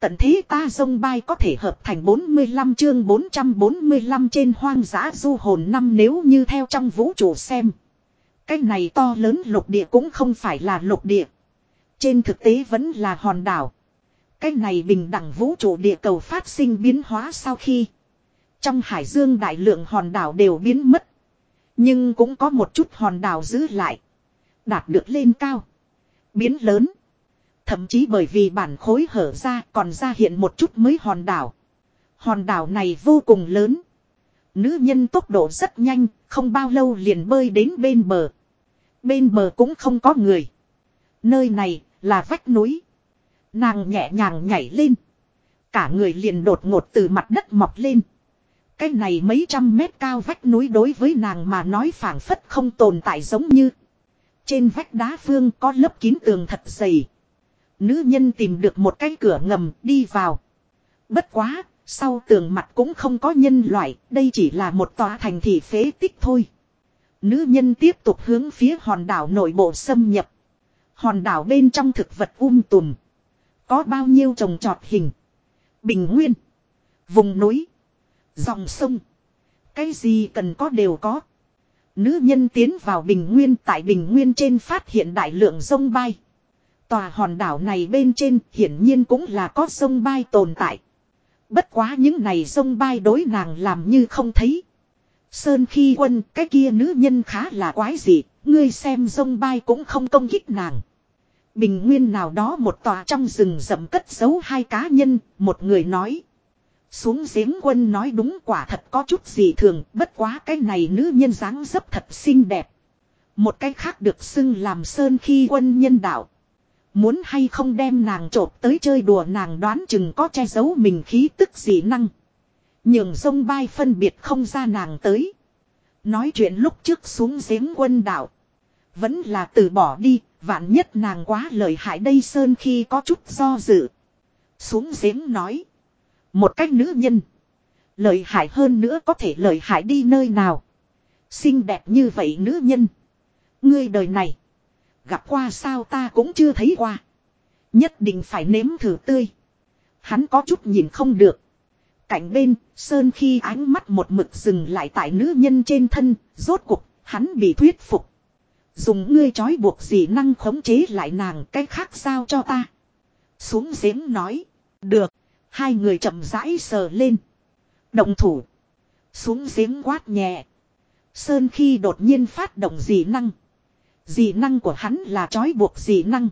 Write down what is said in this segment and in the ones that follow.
Tận thế ta dông bay có thể hợp thành 45 chương 445 trên hoang dã du hồn năm nếu như theo trong vũ trụ xem. Cái này to lớn lục địa cũng không phải là lục địa. Trên thực tế vẫn là hòn đảo. Cái này bình đẳng vũ trụ địa cầu phát sinh biến hóa sau khi. Trong hải dương đại lượng hòn đảo đều biến mất. Nhưng cũng có một chút hòn đảo giữ lại. Đạt được lên cao. Biến lớn. Thậm chí bởi vì bản khối hở ra còn ra hiện một chút mới hòn đảo. Hòn đảo này vô cùng lớn. Nữ nhân tốc độ rất nhanh, không bao lâu liền bơi đến bên bờ. Bên bờ cũng không có người. Nơi này là vách núi. Nàng nhẹ nhàng nhảy lên. Cả người liền đột ngột từ mặt đất mọc lên. Cái này mấy trăm mét cao vách núi đối với nàng mà nói phảng phất không tồn tại giống như. Trên vách đá phương có lớp kín tường thật dày. Nữ nhân tìm được một cái cửa ngầm đi vào. Bất quá, sau tường mặt cũng không có nhân loại, đây chỉ là một tòa thành thị phế tích thôi. Nữ nhân tiếp tục hướng phía hòn đảo nội bộ xâm nhập. Hòn đảo bên trong thực vật um tùm. Có bao nhiêu trồng trọt hình. Bình nguyên. Vùng núi. Dòng sông. Cái gì cần có đều có. Nữ nhân tiến vào bình nguyên tại bình nguyên trên phát hiện đại lượng sông bay. Tòa hòn đảo này bên trên hiển nhiên cũng là có sông bay tồn tại. Bất quá những này sông bay đối nàng làm như không thấy. Sơn khi quân cái kia nữ nhân khá là quái dị, ngươi xem sông bay cũng không công kích nàng. Bình nguyên nào đó một tòa trong rừng rậm cất giấu hai cá nhân, một người nói. Xuống giếng quân nói đúng quả thật có chút gì thường, bất quá cái này nữ nhân dáng dấp thật xinh đẹp. Một cái khác được xưng làm sơn khi quân nhân đạo. Muốn hay không đem nàng trộp tới chơi đùa nàng đoán chừng có che giấu mình khí tức dị năng. Nhường sông bay phân biệt không ra nàng tới. Nói chuyện lúc trước xuống giếng quân đảo Vẫn là từ bỏ đi, vạn nhất nàng quá lợi hại đây sơn khi có chút do dự. Xuống giếng nói. Một cách nữ nhân. Lợi hại hơn nữa có thể lợi hại đi nơi nào. Xinh đẹp như vậy nữ nhân. Ngươi đời này. Gặp qua sao ta cũng chưa thấy qua. Nhất định phải nếm thử tươi. Hắn có chút nhìn không được. Cạnh bên, Sơn khi ánh mắt một mực dừng lại tại nữ nhân trên thân, rốt cuộc, hắn bị thuyết phục. Dùng ngươi trói buộc gì năng khống chế lại nàng cái khác sao cho ta. Xuống giếng nói. Được. Hai người chậm rãi sờ lên. Động thủ. Xuống giếng quát nhẹ. Sơn khi đột nhiên phát động dị năng. Dị năng của hắn là trói buộc dị năng.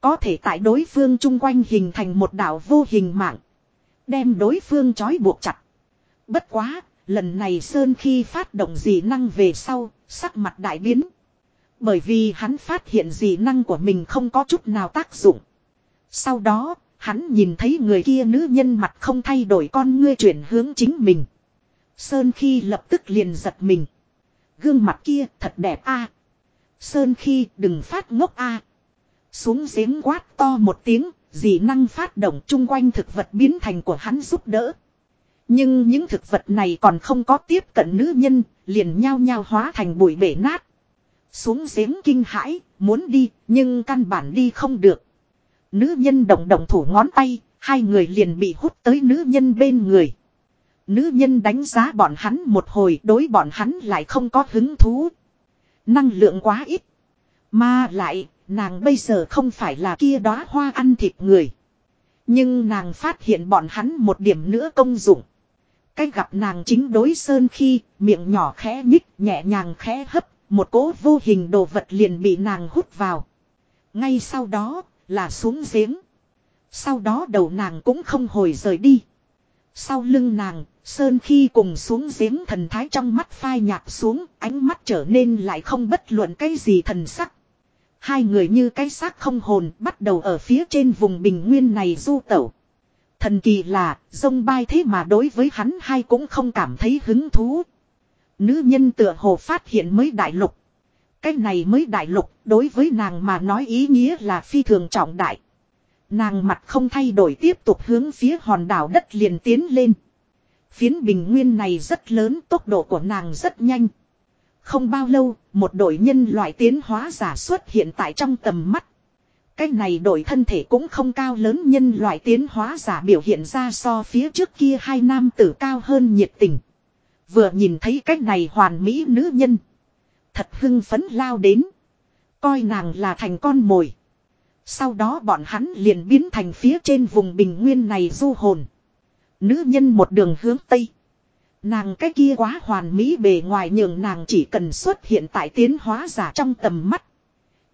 Có thể tại đối phương chung quanh hình thành một đảo vô hình mạng. Đem đối phương trói buộc chặt. Bất quá, lần này Sơn khi phát động dị năng về sau, sắc mặt đại biến. Bởi vì hắn phát hiện dị năng của mình không có chút nào tác dụng. Sau đó, hắn nhìn thấy người kia nữ nhân mặt không thay đổi con ngươi chuyển hướng chính mình. Sơn khi lập tức liền giật mình. Gương mặt kia thật đẹp a. Sơn khi đừng phát ngốc a. Xuống giếng quát to một tiếng, dị năng phát động chung quanh thực vật biến thành của hắn giúp đỡ. Nhưng những thực vật này còn không có tiếp cận nữ nhân, liền nhao nhao hóa thành bụi bể nát. Xuống giếng kinh hãi, muốn đi, nhưng căn bản đi không được. Nữ nhân động động thủ ngón tay, hai người liền bị hút tới nữ nhân bên người. Nữ nhân đánh giá bọn hắn một hồi đối bọn hắn lại không có hứng thú. Năng lượng quá ít. Mà lại, nàng bây giờ không phải là kia đóa hoa ăn thịt người. Nhưng nàng phát hiện bọn hắn một điểm nữa công dụng. Cách gặp nàng chính đối sơn khi, miệng nhỏ khẽ nhích, nhẹ nhàng khẽ hấp, một cỗ vô hình đồ vật liền bị nàng hút vào. Ngay sau đó, là xuống giếng. Sau đó đầu nàng cũng không hồi rời đi. Sau lưng nàng, Sơn khi cùng xuống giếng thần thái trong mắt phai nhạt xuống, ánh mắt trở nên lại không bất luận cái gì thần sắc. Hai người như cái xác không hồn bắt đầu ở phía trên vùng bình nguyên này du tẩu. Thần kỳ là, dông bay thế mà đối với hắn hai cũng không cảm thấy hứng thú. Nữ nhân tựa hồ phát hiện mới đại lục. Cái này mới đại lục, đối với nàng mà nói ý nghĩa là phi thường trọng đại. Nàng mặt không thay đổi tiếp tục hướng phía hòn đảo đất liền tiến lên. Phiến bình nguyên này rất lớn, tốc độ của nàng rất nhanh. Không bao lâu, một đội nhân loại tiến hóa giả xuất hiện tại trong tầm mắt. Cái này đổi thân thể cũng không cao lớn nhân loại tiến hóa giả biểu hiện ra so phía trước kia hai nam tử cao hơn nhiệt tình. Vừa nhìn thấy cách này hoàn mỹ nữ nhân. Thật hưng phấn lao đến. Coi nàng là thành con mồi. Sau đó bọn hắn liền biến thành phía trên vùng bình nguyên này du hồn. Nữ nhân một đường hướng Tây. Nàng cái kia quá hoàn mỹ bề ngoài nhường nàng chỉ cần xuất hiện tại tiến hóa giả trong tầm mắt.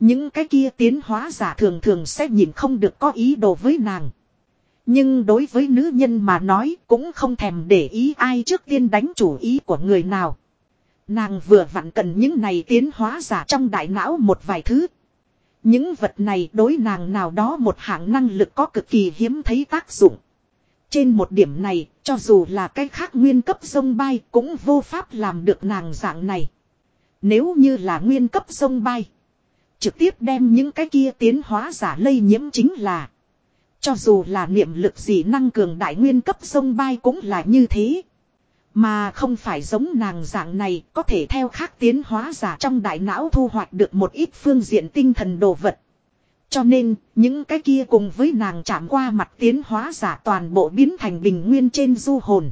Những cái kia tiến hóa giả thường thường sẽ nhìn không được có ý đồ với nàng. Nhưng đối với nữ nhân mà nói cũng không thèm để ý ai trước tiên đánh chủ ý của người nào. Nàng vừa vặn cần những này tiến hóa giả trong đại não một vài thứ. Những vật này đối nàng nào đó một hạng năng lực có cực kỳ hiếm thấy tác dụng. Trên một điểm này, cho dù là cái khác nguyên cấp sông bay cũng vô pháp làm được nàng dạng này. Nếu như là nguyên cấp sông bay, trực tiếp đem những cái kia tiến hóa giả lây nhiễm chính là. Cho dù là niệm lực gì năng cường đại nguyên cấp sông bay cũng là như thế. Mà không phải giống nàng dạng này có thể theo khác tiến hóa giả trong đại não thu hoạch được một ít phương diện tinh thần đồ vật. Cho nên, những cái kia cùng với nàng chạm qua mặt tiến hóa giả toàn bộ biến thành bình nguyên trên du hồn.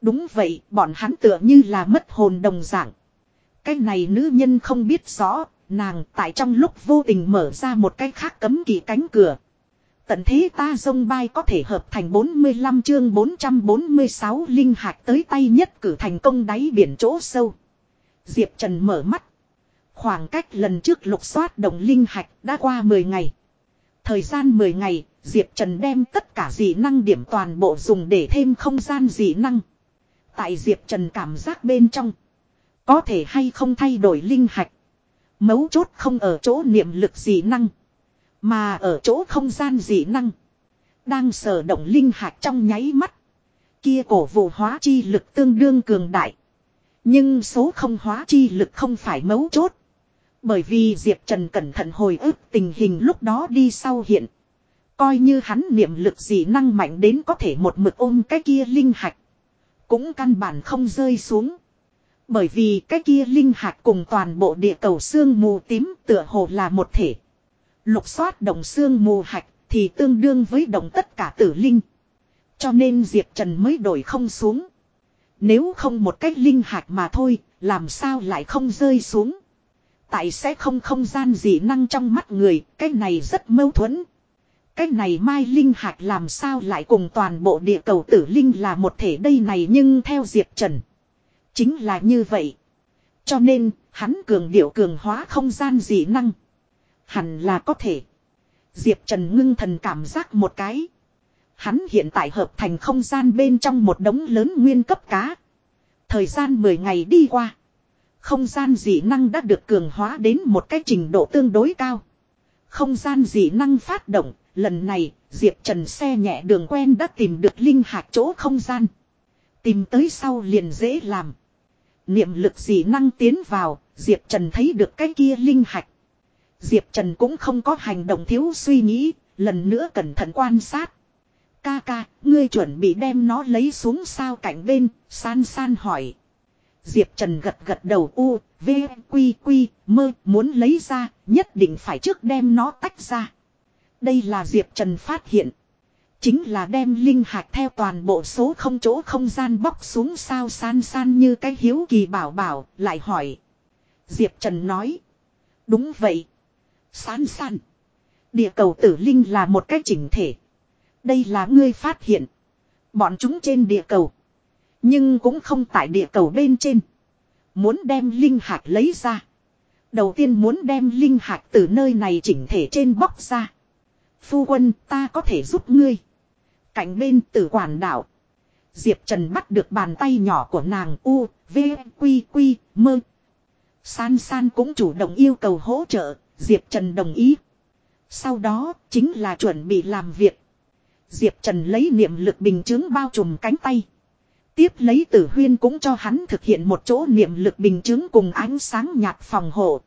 Đúng vậy, bọn hắn tựa như là mất hồn đồng dạng. Cái này nữ nhân không biết rõ, nàng tại trong lúc vô tình mở ra một cái khác cấm kỵ cánh cửa. Tận thế ta dông bay có thể hợp thành 45 chương 446 linh hạt tới tay nhất cử thành công đáy biển chỗ sâu. Diệp Trần mở mắt. Khoảng cách lần trước lục soát đồng linh hạch đã qua 10 ngày. Thời gian 10 ngày, Diệp Trần đem tất cả dị năng điểm toàn bộ dùng để thêm không gian dị năng. Tại Diệp Trần cảm giác bên trong. Có thể hay không thay đổi linh hạch. Mấu chốt không ở chỗ niệm lực dị năng. Mà ở chỗ không gian dị năng. Đang sở động linh hạch trong nháy mắt. Kia cổ vụ hóa chi lực tương đương cường đại. Nhưng số không hóa chi lực không phải mấu chốt. Bởi vì Diệp Trần cẩn thận hồi ức tình hình lúc đó đi sau hiện. Coi như hắn niệm lực gì năng mạnh đến có thể một mực ôm cái kia linh hạch. Cũng căn bản không rơi xuống. Bởi vì cái kia linh hạt cùng toàn bộ địa cầu xương mù tím tựa hồ là một thể. Lục xoát đồng xương mù hạch thì tương đương với đồng tất cả tử linh. Cho nên Diệp Trần mới đổi không xuống. Nếu không một cách linh hạt mà thôi, làm sao lại không rơi xuống. Tại sẽ không không gian gì năng trong mắt người, cái này rất mâu thuẫn. Cái này mai linh hạt làm sao lại cùng toàn bộ địa cầu tử linh là một thể đây này nhưng theo Diệp Trần. Chính là như vậy. Cho nên, hắn cường điệu cường hóa không gian dị năng. Hẳn là có thể. Diệp Trần ngưng thần cảm giác một cái. Hắn hiện tại hợp thành không gian bên trong một đống lớn nguyên cấp cá. Thời gian 10 ngày đi qua. Không gian dị năng đã được cường hóa đến một cái trình độ tương đối cao. Không gian dị năng phát động, lần này, Diệp Trần xe nhẹ đường quen đã tìm được linh hạt chỗ không gian. Tìm tới sau liền dễ làm. Niệm lực dị năng tiến vào, Diệp Trần thấy được cái kia linh hạch. Diệp Trần cũng không có hành động thiếu suy nghĩ, lần nữa cẩn thận quan sát. Ca ca, ngươi chuẩn bị đem nó lấy xuống sao cạnh bên, san san hỏi. Diệp Trần gật gật đầu u, v, quy quy, mơ, muốn lấy ra, nhất định phải trước đem nó tách ra. Đây là Diệp Trần phát hiện. Chính là đem linh hạt theo toàn bộ số không chỗ không gian bóc xuống sao san san như cái hiếu kỳ bảo bảo, lại hỏi. Diệp Trần nói. Đúng vậy. San san. Địa cầu tử linh là một cái chỉnh thể. Đây là ngươi phát hiện. Bọn chúng trên địa cầu. Nhưng cũng không tại địa cầu bên trên. Muốn đem linh hạt lấy ra. Đầu tiên muốn đem linh hạt từ nơi này chỉnh thể trên bóc ra. Phu quân ta có thể giúp ngươi. Cạnh bên tử quản đảo. Diệp Trần bắt được bàn tay nhỏ của nàng U, V, Quy, Quy, Mơ. San San cũng chủ động yêu cầu hỗ trợ, Diệp Trần đồng ý. Sau đó, chính là chuẩn bị làm việc. Diệp Trần lấy niệm lực bình chứng bao trùm cánh tay. Tiếp lấy tử huyên cũng cho hắn thực hiện một chỗ niệm lực bình chứng cùng ánh sáng nhạt phòng hộ.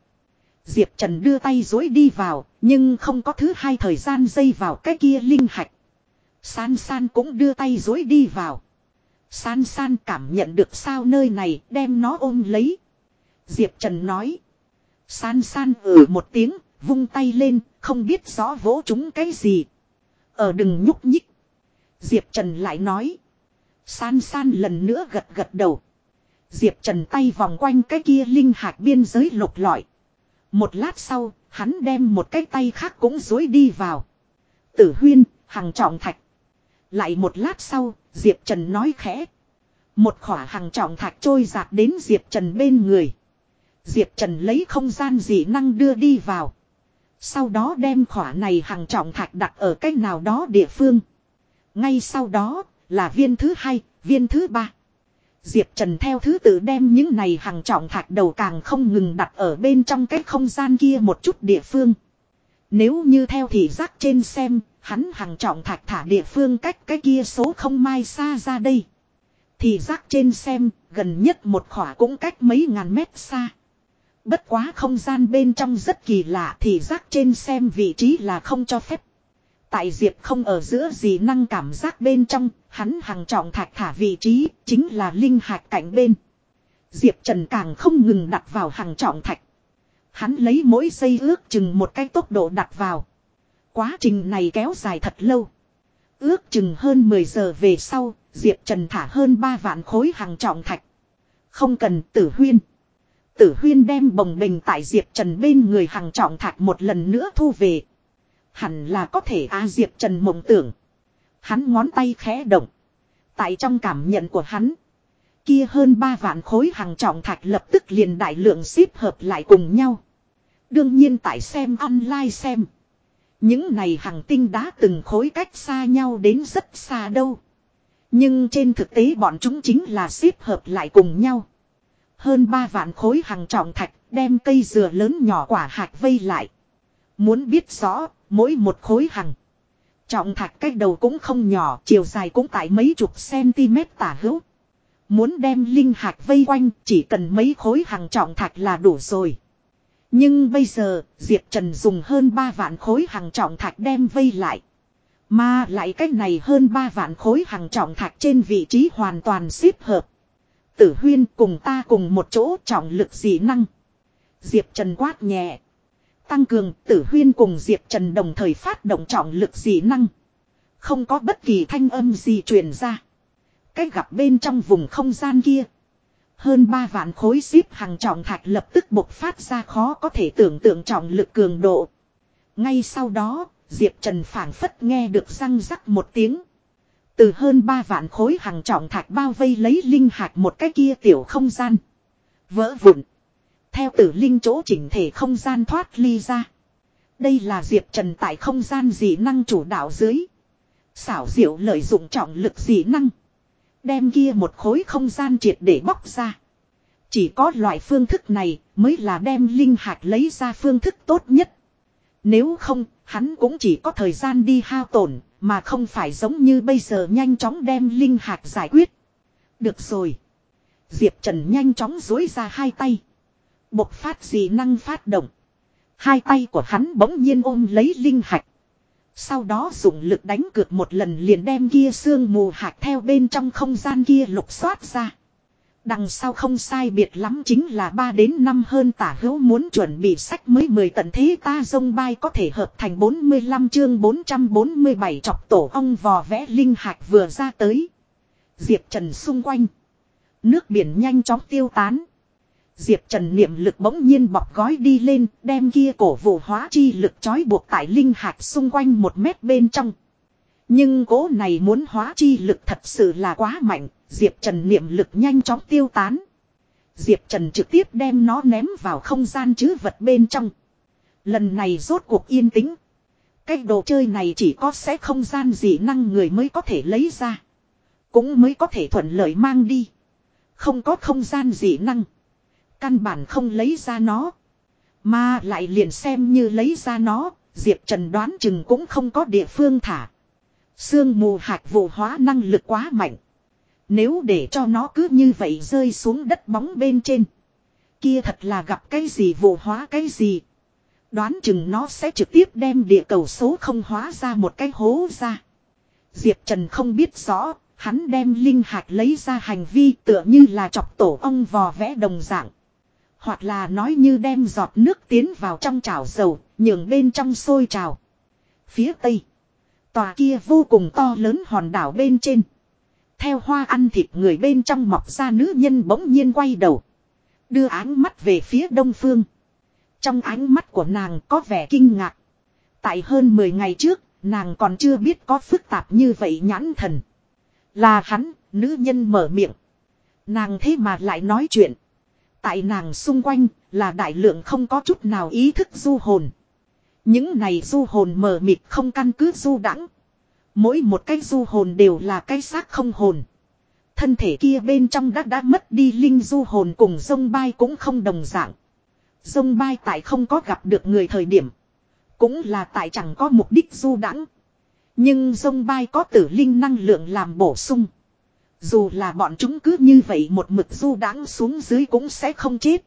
Diệp Trần đưa tay dối đi vào, nhưng không có thứ hai thời gian dây vào cái kia linh hạch. San san cũng đưa tay dối đi vào. San san cảm nhận được sao nơi này đem nó ôm lấy. Diệp Trần nói. San san ừ một tiếng, vung tay lên, không biết rõ vỗ chúng cái gì. Ở đừng nhúc nhích. Diệp Trần lại nói. San san lần nữa gật gật đầu. Diệp Trần tay vòng quanh cái kia linh hạt biên giới lục lọi. Một lát sau, hắn đem một cái tay khác cũng dối đi vào. Tử huyên, hàng trọng thạch. Lại một lát sau, Diệp Trần nói khẽ. Một khỏa hàng trọng thạch trôi giạt đến Diệp Trần bên người. Diệp Trần lấy không gian dị năng đưa đi vào. Sau đó đem khỏa này hàng trọng thạch đặt ở cách nào đó địa phương. Ngay sau đó là viên thứ hai, viên thứ ba. Diệp Trần theo thứ tự đem những này hàng trọng thạch đầu càng không ngừng đặt ở bên trong cái không gian kia một chút địa phương. Nếu như theo thị giác trên xem, hắn hàng trọng thạch thả địa phương cách cái kia số không mai xa ra đây. Thì giác trên xem, gần nhất một khỏa cũng cách mấy ngàn mét xa. Bất quá không gian bên trong rất kỳ lạ thì giác trên xem vị trí là không cho phép. Tại Diệp không ở giữa gì năng cảm giác bên trong, hắn hàng trọng thạch thả vị trí, chính là linh hạt cạnh bên. Diệp Trần càng không ngừng đặt vào hàng trọng thạch. Hắn lấy mỗi giây ước chừng một cái tốc độ đặt vào. Quá trình này kéo dài thật lâu. Ước chừng hơn 10 giờ về sau, Diệp Trần thả hơn 3 vạn khối hàng trọng thạch. Không cần tử huyên. Tử huyên đem bồng bình tại Diệp Trần bên người hàng trọng thạch một lần nữa thu về. Hẳn là có thể a Diệp Trần mộng tưởng. Hắn ngón tay khẽ động. Tại trong cảm nhận của hắn. Kia hơn 3 vạn khối hàng trọng thạch lập tức liền đại lượng xếp hợp lại cùng nhau. Đương nhiên tại xem online xem. Những này hàng tinh đá từng khối cách xa nhau đến rất xa đâu. Nhưng trên thực tế bọn chúng chính là xếp hợp lại cùng nhau. Hơn 3 vạn khối hàng trọng thạch đem cây dừa lớn nhỏ quả hạt vây lại. Muốn biết rõ, mỗi một khối hằng Trọng thạch cách đầu cũng không nhỏ, chiều dài cũng tại mấy chục cm tả hữu. Muốn đem linh hạt vây quanh, chỉ cần mấy khối hằng trọng thạch là đủ rồi. Nhưng bây giờ, Diệp Trần dùng hơn 3 vạn khối hằng trọng thạch đem vây lại. Mà lại cách này hơn 3 vạn khối hằng trọng thạch trên vị trí hoàn toàn xếp hợp. Tử huyên cùng ta cùng một chỗ trọng lực dị năng. Diệp Trần quát nhẹ. Tăng cường tử huyên cùng Diệp Trần đồng thời phát động trọng lực dị năng. Không có bất kỳ thanh âm gì truyền ra. Cách gặp bên trong vùng không gian kia. Hơn 3 vạn khối xíp hàng trọng thạch lập tức bộc phát ra khó có thể tưởng tượng trọng lực cường độ. Ngay sau đó, Diệp Trần phảng phất nghe được răng rắc một tiếng. Từ hơn 3 vạn khối hàng trọng thạch bao vây lấy linh hạt một cái kia tiểu không gian. Vỡ vụn. Theo tử linh chỗ chỉnh thể không gian thoát ly ra. Đây là Diệp Trần tại không gian dị năng chủ đạo dưới. Xảo diệu lợi dụng trọng lực dị năng. Đem kia một khối không gian triệt để bóc ra. Chỉ có loại phương thức này mới là đem linh hạt lấy ra phương thức tốt nhất. Nếu không, hắn cũng chỉ có thời gian đi hao tổn, mà không phải giống như bây giờ nhanh chóng đem linh hạt giải quyết. Được rồi. Diệp Trần nhanh chóng dối ra hai tay. Bộc phát gì năng phát động. Hai tay của hắn bỗng nhiên ôm lấy linh hạch Sau đó dùng lực đánh cược một lần liền đem kia sương mù hạt theo bên trong không gian kia lục xoát ra. Đằng sau không sai biệt lắm chính là 3 đến 5 hơn tả hữu muốn chuẩn bị sách mới 10 tận thế ta dông bay có thể hợp thành 45 chương 447 chọc tổ ong vò vẽ linh hạch vừa ra tới. Diệp Trần xung quanh. Nước biển nhanh chóng tiêu tán. Diệp Trần niệm lực bỗng nhiên bọc gói đi lên, đem kia cổ vụ hóa chi lực trói buộc tại linh hạt xung quanh một mét bên trong. Nhưng cố này muốn hóa chi lực thật sự là quá mạnh, Diệp Trần niệm lực nhanh chóng tiêu tán. Diệp Trần trực tiếp đem nó ném vào không gian chứ vật bên trong. Lần này rốt cuộc yên tĩnh. Cái đồ chơi này chỉ có sẽ không gian gì năng người mới có thể lấy ra. Cũng mới có thể thuận lợi mang đi. Không có không gian gì năng. Căn bản không lấy ra nó. Mà lại liền xem như lấy ra nó, Diệp Trần đoán chừng cũng không có địa phương thả. Sương mù hạt vụ hóa năng lực quá mạnh. Nếu để cho nó cứ như vậy rơi xuống đất bóng bên trên. Kia thật là gặp cái gì vụ hóa cái gì. Đoán chừng nó sẽ trực tiếp đem địa cầu số không hóa ra một cái hố ra. Diệp Trần không biết rõ, hắn đem linh hạt lấy ra hành vi tựa như là chọc tổ ong vò vẽ đồng dạng. Hoặc là nói như đem giọt nước tiến vào trong chảo dầu, nhường bên trong sôi trào. Phía tây. Tòa kia vô cùng to lớn hòn đảo bên trên. Theo hoa ăn thịt người bên trong mọc ra nữ nhân bỗng nhiên quay đầu. Đưa ánh mắt về phía đông phương. Trong ánh mắt của nàng có vẻ kinh ngạc. Tại hơn 10 ngày trước, nàng còn chưa biết có phức tạp như vậy nhãn thần. Là hắn, nữ nhân mở miệng. Nàng thế mà lại nói chuyện. Tại nàng xung quanh là đại lượng không có chút nào ý thức du hồn. Những này du hồn mờ mịt không căn cứ du đẳng. Mỗi một cái du hồn đều là cái xác không hồn. Thân thể kia bên trong đã đã mất đi linh du hồn cùng sông bay cũng không đồng dạng. Sông bay tại không có gặp được người thời điểm. Cũng là tại chẳng có mục đích du đẳng. Nhưng sông bay có tử linh năng lượng làm bổ sung. Dù là bọn chúng cứ như vậy một mực du đáng xuống dưới cũng sẽ không chết.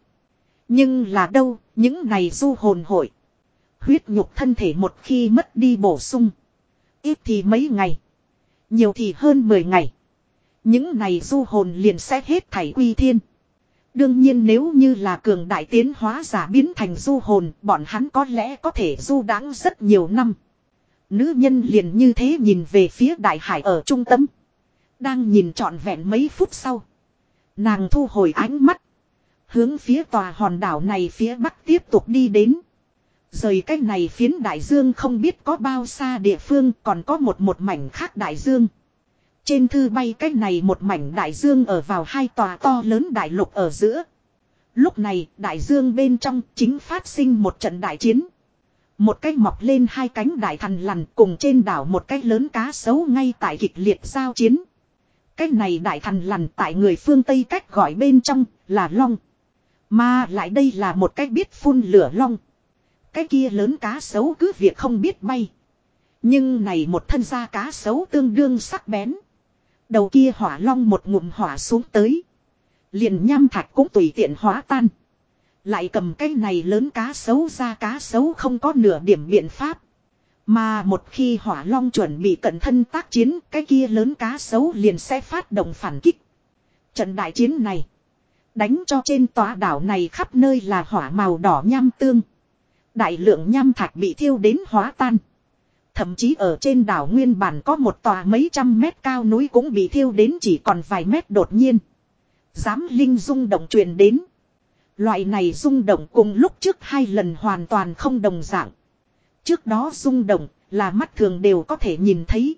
Nhưng là đâu, những này du hồn hội. Huyết nhục thân thể một khi mất đi bổ sung. Ít thì mấy ngày. Nhiều thì hơn 10 ngày. Những này du hồn liền sẽ hết thảy quy thiên. Đương nhiên nếu như là cường đại tiến hóa giả biến thành du hồn, bọn hắn có lẽ có thể du đáng rất nhiều năm. Nữ nhân liền như thế nhìn về phía đại hải ở trung tâm. Đang nhìn trọn vẹn mấy phút sau. Nàng thu hồi ánh mắt. Hướng phía tòa hòn đảo này phía bắc tiếp tục đi đến. Rời cách này phiến đại dương không biết có bao xa địa phương, còn có một một mảnh khác đại dương. Trên thư bay cách này một mảnh đại dương ở vào hai tòa to lớn đại lục ở giữa. Lúc này, đại dương bên trong chính phát sinh một trận đại chiến. Một cái mọc lên hai cánh đại thần lằn cùng trên đảo một cái lớn cá sấu ngay tại kịch liệt giao chiến. Cái này đại thần lằn tại người phương Tây cách gọi bên trong là long. Mà lại đây là một cách biết phun lửa long. Cái kia lớn cá sấu cứ việc không biết bay. Nhưng này một thân da cá sấu tương đương sắc bén. Đầu kia hỏa long một ngụm hỏa xuống tới. Liền nham thạch cũng tùy tiện hóa tan. Lại cầm cái này lớn cá sấu ra cá sấu không có nửa điểm biện pháp. Mà một khi hỏa long chuẩn bị cận thân tác chiến, cái kia lớn cá sấu liền sẽ phát động phản kích. Trận đại chiến này, đánh cho trên tòa đảo này khắp nơi là hỏa màu đỏ nham tương. Đại lượng nham thạch bị thiêu đến hóa tan. Thậm chí ở trên đảo nguyên bản có một tòa mấy trăm mét cao núi cũng bị thiêu đến chỉ còn vài mét đột nhiên. Dám linh rung động truyền đến. Loại này rung động cùng lúc trước hai lần hoàn toàn không đồng dạng. Trước đó rung động là mắt thường đều có thể nhìn thấy.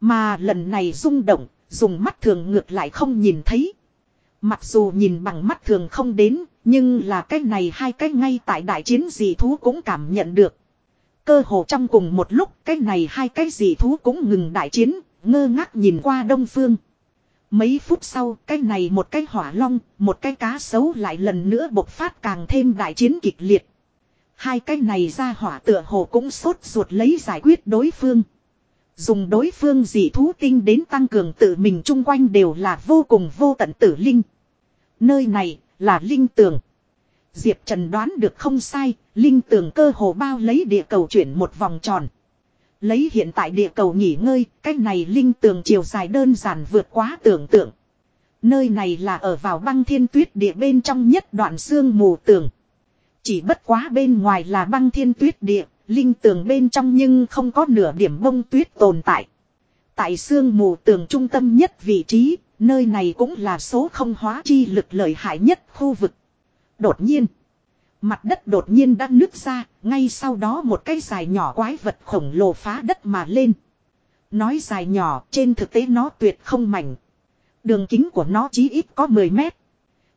Mà lần này rung động, dùng mắt thường ngược lại không nhìn thấy. Mặc dù nhìn bằng mắt thường không đến, nhưng là cái này hai cái ngay tại đại chiến dị thú cũng cảm nhận được. Cơ hồ trong cùng một lúc cái này hai cái dị thú cũng ngừng đại chiến, ngơ ngác nhìn qua đông phương. Mấy phút sau cái này một cái hỏa long, một cái cá sấu lại lần nữa bộc phát càng thêm đại chiến kịch liệt. Hai cái này ra hỏa tựa hồ cũng sốt ruột lấy giải quyết đối phương. Dùng đối phương dị thú tinh đến tăng cường tự mình chung quanh đều là vô cùng vô tận tử linh. Nơi này là linh tường. Diệp Trần đoán được không sai, linh tường cơ hồ bao lấy địa cầu chuyển một vòng tròn. Lấy hiện tại địa cầu nghỉ ngơi, cách này linh tường chiều dài đơn giản vượt quá tưởng tượng. Nơi này là ở vào băng thiên tuyết địa bên trong nhất đoạn xương mù tường. Chỉ bất quá bên ngoài là băng thiên tuyết địa, linh tường bên trong nhưng không có nửa điểm bông tuyết tồn tại. Tại xương mù tường trung tâm nhất vị trí, nơi này cũng là số không hóa chi lực lợi hại nhất khu vực. Đột nhiên, mặt đất đột nhiên đang nứt ra, ngay sau đó một cái dài nhỏ quái vật khổng lồ phá đất mà lên. Nói dài nhỏ, trên thực tế nó tuyệt không mảnh. Đường kính của nó chí ít có 10 mét.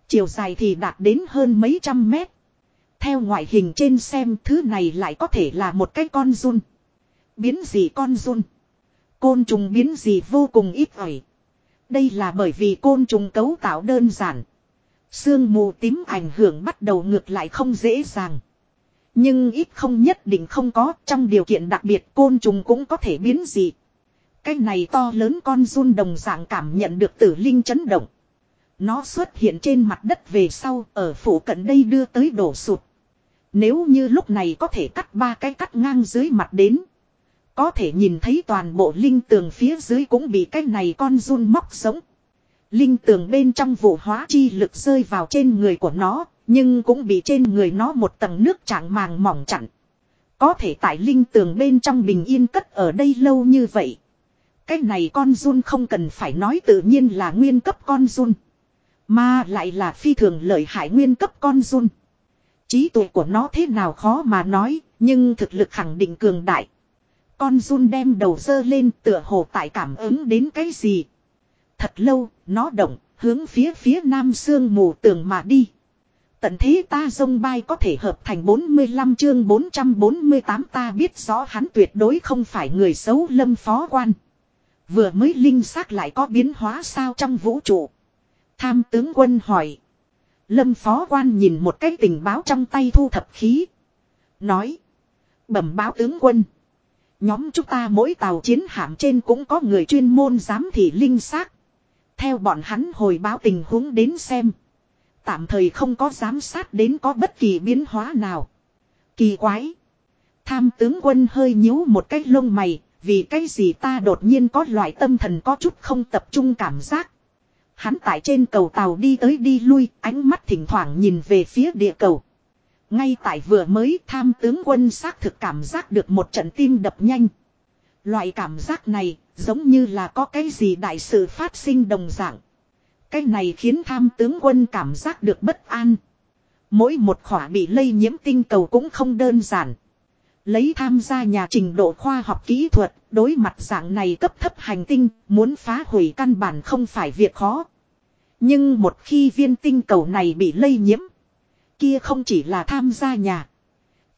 Chiều dài thì đạt đến hơn mấy trăm mét. Theo ngoại hình trên xem thứ này lại có thể là một cái con run. Biến gì con run. Côn trùng biến gì vô cùng ít ỏi. Đây là bởi vì côn trùng cấu tạo đơn giản. Sương mù tím ảnh hưởng bắt đầu ngược lại không dễ dàng. Nhưng ít không nhất định không có, trong điều kiện đặc biệt côn trùng cũng có thể biến gì. Cái này to lớn con run đồng dạng cảm nhận được tử linh chấn động. Nó xuất hiện trên mặt đất về sau, ở phủ cận đây đưa tới đổ sụt. Nếu như lúc này có thể cắt ba cái cắt ngang dưới mặt đến. Có thể nhìn thấy toàn bộ linh tường phía dưới cũng bị cái này con run móc sống. Linh tường bên trong vụ hóa chi lực rơi vào trên người của nó, Nhưng cũng bị trên người nó một tầng nước trạng màng mỏng chặn. Có thể tại linh tường bên trong bình yên cất ở đây lâu như vậy. Cái này con run không cần phải nói tự nhiên là nguyên cấp con run. Mà lại là phi thường lợi hại nguyên cấp con run. Trí tuệ của nó thế nào khó mà nói, nhưng thực lực khẳng định cường đại. Con run đem đầu dơ lên tựa hồ tại cảm ứng đến cái gì. Thật lâu, nó động, hướng phía phía nam sương mù tường mà đi. Tận thế ta dông bay có thể hợp thành 45 chương 448 ta biết rõ hắn tuyệt đối không phải người xấu lâm phó quan. Vừa mới linh xác lại có biến hóa sao trong vũ trụ. Tham tướng quân hỏi. Lâm phó quan nhìn một cái tình báo trong tay thu thập khí. Nói. Bẩm báo tướng quân. Nhóm chúng ta mỗi tàu chiến hạm trên cũng có người chuyên môn giám thị linh xác. Theo bọn hắn hồi báo tình huống đến xem. Tạm thời không có giám sát đến có bất kỳ biến hóa nào. Kỳ quái. Tham tướng quân hơi nhíu một cái lông mày. Vì cái gì ta đột nhiên có loại tâm thần có chút không tập trung cảm giác. Hắn tại trên cầu tàu đi tới đi lui, ánh mắt thỉnh thoảng nhìn về phía địa cầu. Ngay tại vừa mới tham tướng quân xác thực cảm giác được một trận tim đập nhanh. Loại cảm giác này giống như là có cái gì đại sự phát sinh đồng dạng. Cái này khiến tham tướng quân cảm giác được bất an. Mỗi một khỏa bị lây nhiễm tinh cầu cũng không đơn giản. Lấy tham gia nhà trình độ khoa học kỹ thuật, đối mặt dạng này cấp thấp hành tinh, muốn phá hủy căn bản không phải việc khó. Nhưng một khi viên tinh cầu này bị lây nhiễm, kia không chỉ là tham gia nhà.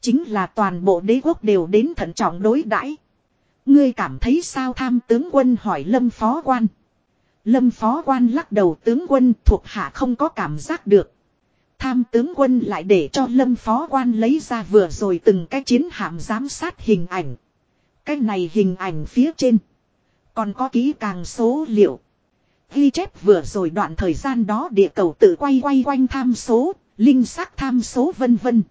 Chính là toàn bộ đế quốc đều đến thận trọng đối đãi. Ngươi cảm thấy sao tham tướng quân hỏi lâm phó quan. Lâm phó quan lắc đầu tướng quân thuộc hạ không có cảm giác được. Tham tướng quân lại để cho lâm phó quan lấy ra vừa rồi từng cái chiến hạm giám sát hình ảnh. Cái này hình ảnh phía trên. Còn có ký càng số liệu. Ghi chép vừa rồi đoạn thời gian đó địa cầu tự quay quay quanh tham số, linh sắc tham số vân vân.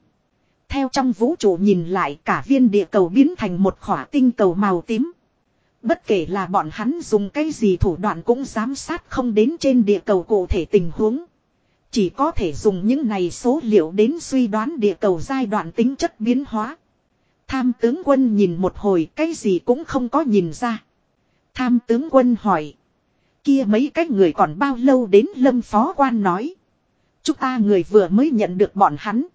Theo trong vũ trụ nhìn lại cả viên địa cầu biến thành một khỏa tinh cầu màu tím. Bất kể là bọn hắn dùng cái gì thủ đoạn cũng giám sát không đến trên địa cầu cụ thể tình huống. Chỉ có thể dùng những này số liệu đến suy đoán địa cầu giai đoạn tính chất biến hóa. Tham tướng quân nhìn một hồi, cái gì cũng không có nhìn ra. Tham tướng quân hỏi. Kia mấy cái người còn bao lâu đến lâm phó quan nói. Chúng ta người vừa mới nhận được bọn hắn.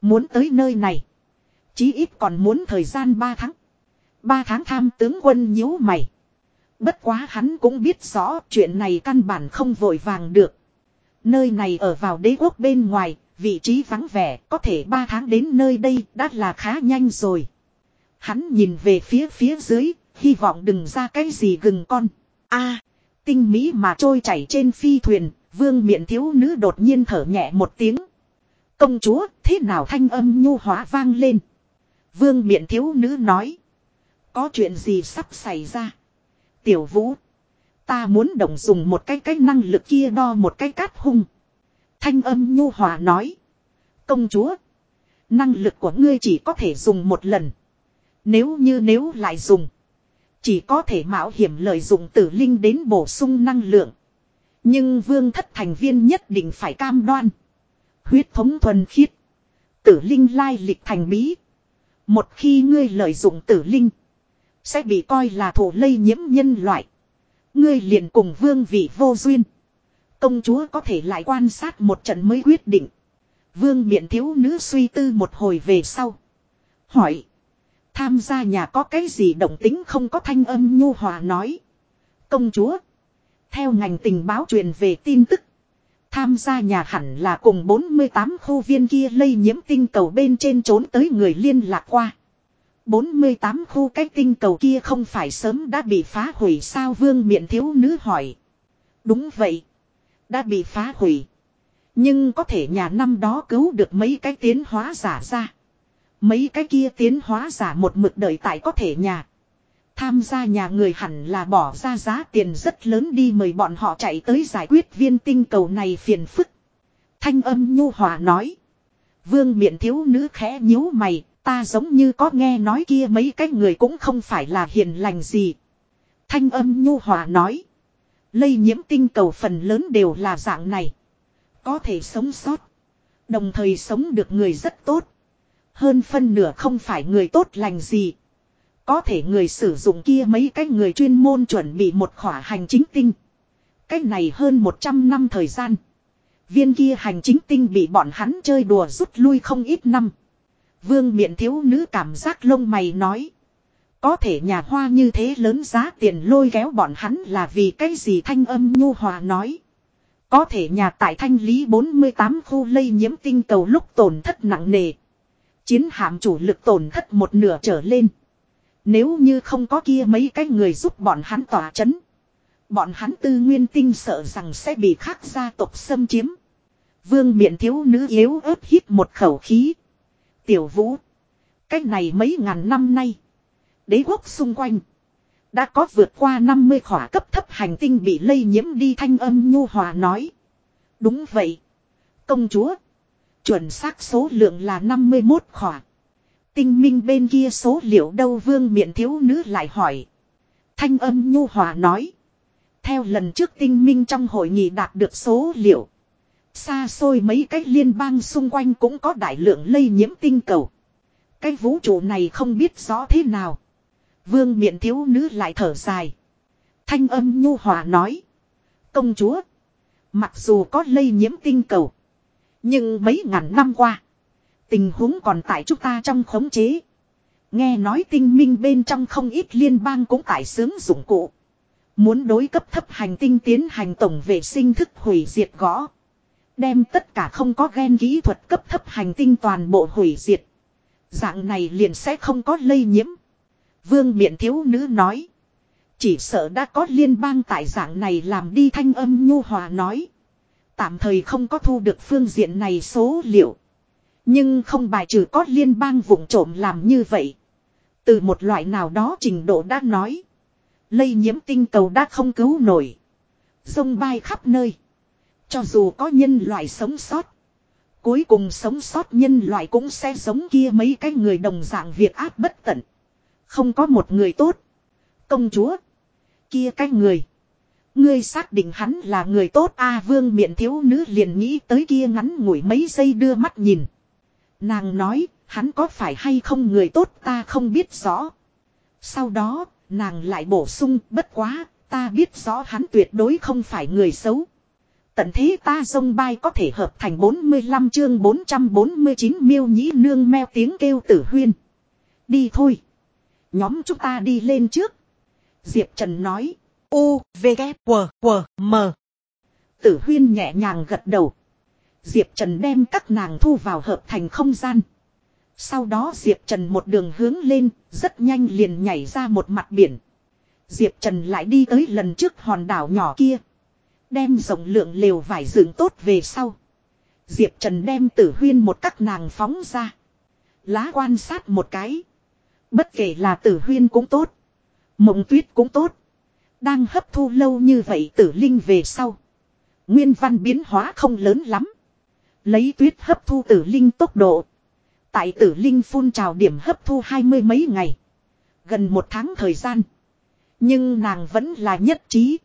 Muốn tới nơi này. Chí ít còn muốn thời gian 3 tháng. 3 tháng tham tướng quân nhíu mày. Bất quá hắn cũng biết rõ, chuyện này căn bản không vội vàng được. Nơi này ở vào đế quốc bên ngoài, vị trí vắng vẻ, có thể 3 tháng đến nơi đây đã là khá nhanh rồi. Hắn nhìn về phía phía dưới, hy vọng đừng ra cái gì gừng con. a tinh mỹ mà trôi chảy trên phi thuyền, vương miện thiếu nữ đột nhiên thở nhẹ một tiếng. Công chúa, thế nào thanh âm nhu hóa vang lên. Vương miện thiếu nữ nói. Có chuyện gì sắp xảy ra? Tiểu vũ. Ta muốn đồng dùng một cái cái năng lực kia đo một cái cát hung. Thanh âm nhu hòa nói. Công chúa. Năng lực của ngươi chỉ có thể dùng một lần. Nếu như nếu lại dùng. Chỉ có thể mạo hiểm lợi dụng tử linh đến bổ sung năng lượng. Nhưng vương thất thành viên nhất định phải cam đoan. Huyết thống thuần khiết. Tử linh lai lịch thành bí. Một khi ngươi lợi dụng tử linh. Sẽ bị coi là thủ lây nhiễm nhân loại. Ngươi liền cùng vương vị vô duyên. Công chúa có thể lại quan sát một trận mới quyết định. Vương miện thiếu nữ suy tư một hồi về sau. Hỏi. Tham gia nhà có cái gì động tính không có thanh âm nhu hòa nói. Công chúa. Theo ngành tình báo truyền về tin tức. Tham gia nhà hẳn là cùng 48 khu viên kia lây nhiễm tinh cầu bên trên trốn tới người liên lạc qua. 48 khu cái tinh cầu kia không phải sớm đã bị phá hủy sao vương miện thiếu nữ hỏi. Đúng vậy. Đã bị phá hủy. Nhưng có thể nhà năm đó cứu được mấy cái tiến hóa giả ra. Mấy cái kia tiến hóa giả một mực đợi tại có thể nhà. Tham gia nhà người hẳn là bỏ ra giá tiền rất lớn đi mời bọn họ chạy tới giải quyết viên tinh cầu này phiền phức. Thanh âm nhu hòa nói. Vương miện thiếu nữ khẽ nhíu mày, ta giống như có nghe nói kia mấy cái người cũng không phải là hiền lành gì. Thanh âm nhu hòa nói. Lây nhiễm tinh cầu phần lớn đều là dạng này. Có thể sống sót. Đồng thời sống được người rất tốt. Hơn phân nửa không phải người tốt lành gì. Có thể người sử dụng kia mấy cái người chuyên môn chuẩn bị một khỏa hành chính tinh. Cái này hơn 100 năm thời gian. Viên kia hành chính tinh bị bọn hắn chơi đùa rút lui không ít năm. Vương miện thiếu nữ cảm giác lông mày nói. Có thể nhà hoa như thế lớn giá tiền lôi kéo bọn hắn là vì cái gì thanh âm nhu hòa nói. Có thể nhà tại thanh lý 48 khu lây nhiễm tinh cầu lúc tổn thất nặng nề. Chiến hạm chủ lực tổn thất một nửa trở lên. Nếu như không có kia mấy cái người giúp bọn hắn tỏa chấn. Bọn hắn tư nguyên tinh sợ rằng sẽ bị khác gia tộc xâm chiếm. Vương miện thiếu nữ yếu ớt hít một khẩu khí. Tiểu vũ. Cách này mấy ngàn năm nay. Đế quốc xung quanh. Đã có vượt qua 50 khỏa cấp thấp hành tinh bị lây nhiễm đi thanh âm nhu hòa nói. Đúng vậy. Công chúa. Chuẩn xác số lượng là 51 khỏa. Tinh minh bên kia số liệu đâu vương miện thiếu nữ lại hỏi. Thanh âm nhu hòa nói. Theo lần trước tinh minh trong hội nghị đạt được số liệu. Xa xôi mấy cái liên bang xung quanh cũng có đại lượng lây nhiễm tinh cầu. Cái vũ trụ này không biết rõ thế nào. Vương miện thiếu nữ lại thở dài. Thanh âm nhu hòa nói. Công chúa. Mặc dù có lây nhiễm tinh cầu. Nhưng mấy ngàn năm qua. Tình huống còn tại chúng ta trong khống chế. Nghe nói tinh minh bên trong không ít liên bang cũng tại sướng dụng cụ. Muốn đối cấp thấp hành tinh tiến hành tổng vệ sinh thức hủy diệt gõ. Đem tất cả không có gen kỹ thuật cấp thấp hành tinh toàn bộ hủy diệt. Dạng này liền sẽ không có lây nhiễm. Vương miện thiếu nữ nói. Chỉ sợ đã có liên bang tại dạng này làm đi thanh âm nhu hòa nói. Tạm thời không có thu được phương diện này số liệu. Nhưng không bài trừ có liên bang vụng trộm làm như vậy. Từ một loại nào đó trình độ đã nói. Lây nhiễm tinh cầu đã không cứu nổi. Sông bay khắp nơi. Cho dù có nhân loại sống sót. Cuối cùng sống sót nhân loại cũng sẽ giống kia mấy cái người đồng dạng việc áp bất tận. Không có một người tốt. Công chúa. Kia cái người. Ngươi xác định hắn là người tốt a vương miện thiếu nữ liền nghĩ tới kia ngắn ngủi mấy giây đưa mắt nhìn. Nàng nói, hắn có phải hay không người tốt ta không biết rõ. Sau đó, nàng lại bổ sung, bất quá, ta biết rõ hắn tuyệt đối không phải người xấu. Tận thế ta sông bay có thể hợp thành 45 chương 449 miêu nhĩ nương meo tiếng kêu tử huyên. Đi thôi. Nhóm chúng ta đi lên trước. Diệp Trần nói. U, V, K, W, W, M. Tử huyên nhẹ nhàng gật đầu. Diệp Trần đem các nàng thu vào hợp thành không gian. Sau đó Diệp Trần một đường hướng lên, rất nhanh liền nhảy ra một mặt biển. Diệp Trần lại đi tới lần trước hòn đảo nhỏ kia. Đem rộng lượng lều vải dựng tốt về sau. Diệp Trần đem tử huyên một các nàng phóng ra. Lá quan sát một cái. Bất kể là tử huyên cũng tốt. Mộng tuyết cũng tốt. Đang hấp thu lâu như vậy tử linh về sau. Nguyên văn biến hóa không lớn lắm. Lấy tuyết hấp thu tử linh tốc độ. Tại tử linh phun trào điểm hấp thu hai mươi mấy ngày. Gần một tháng thời gian. Nhưng nàng vẫn là nhất trí.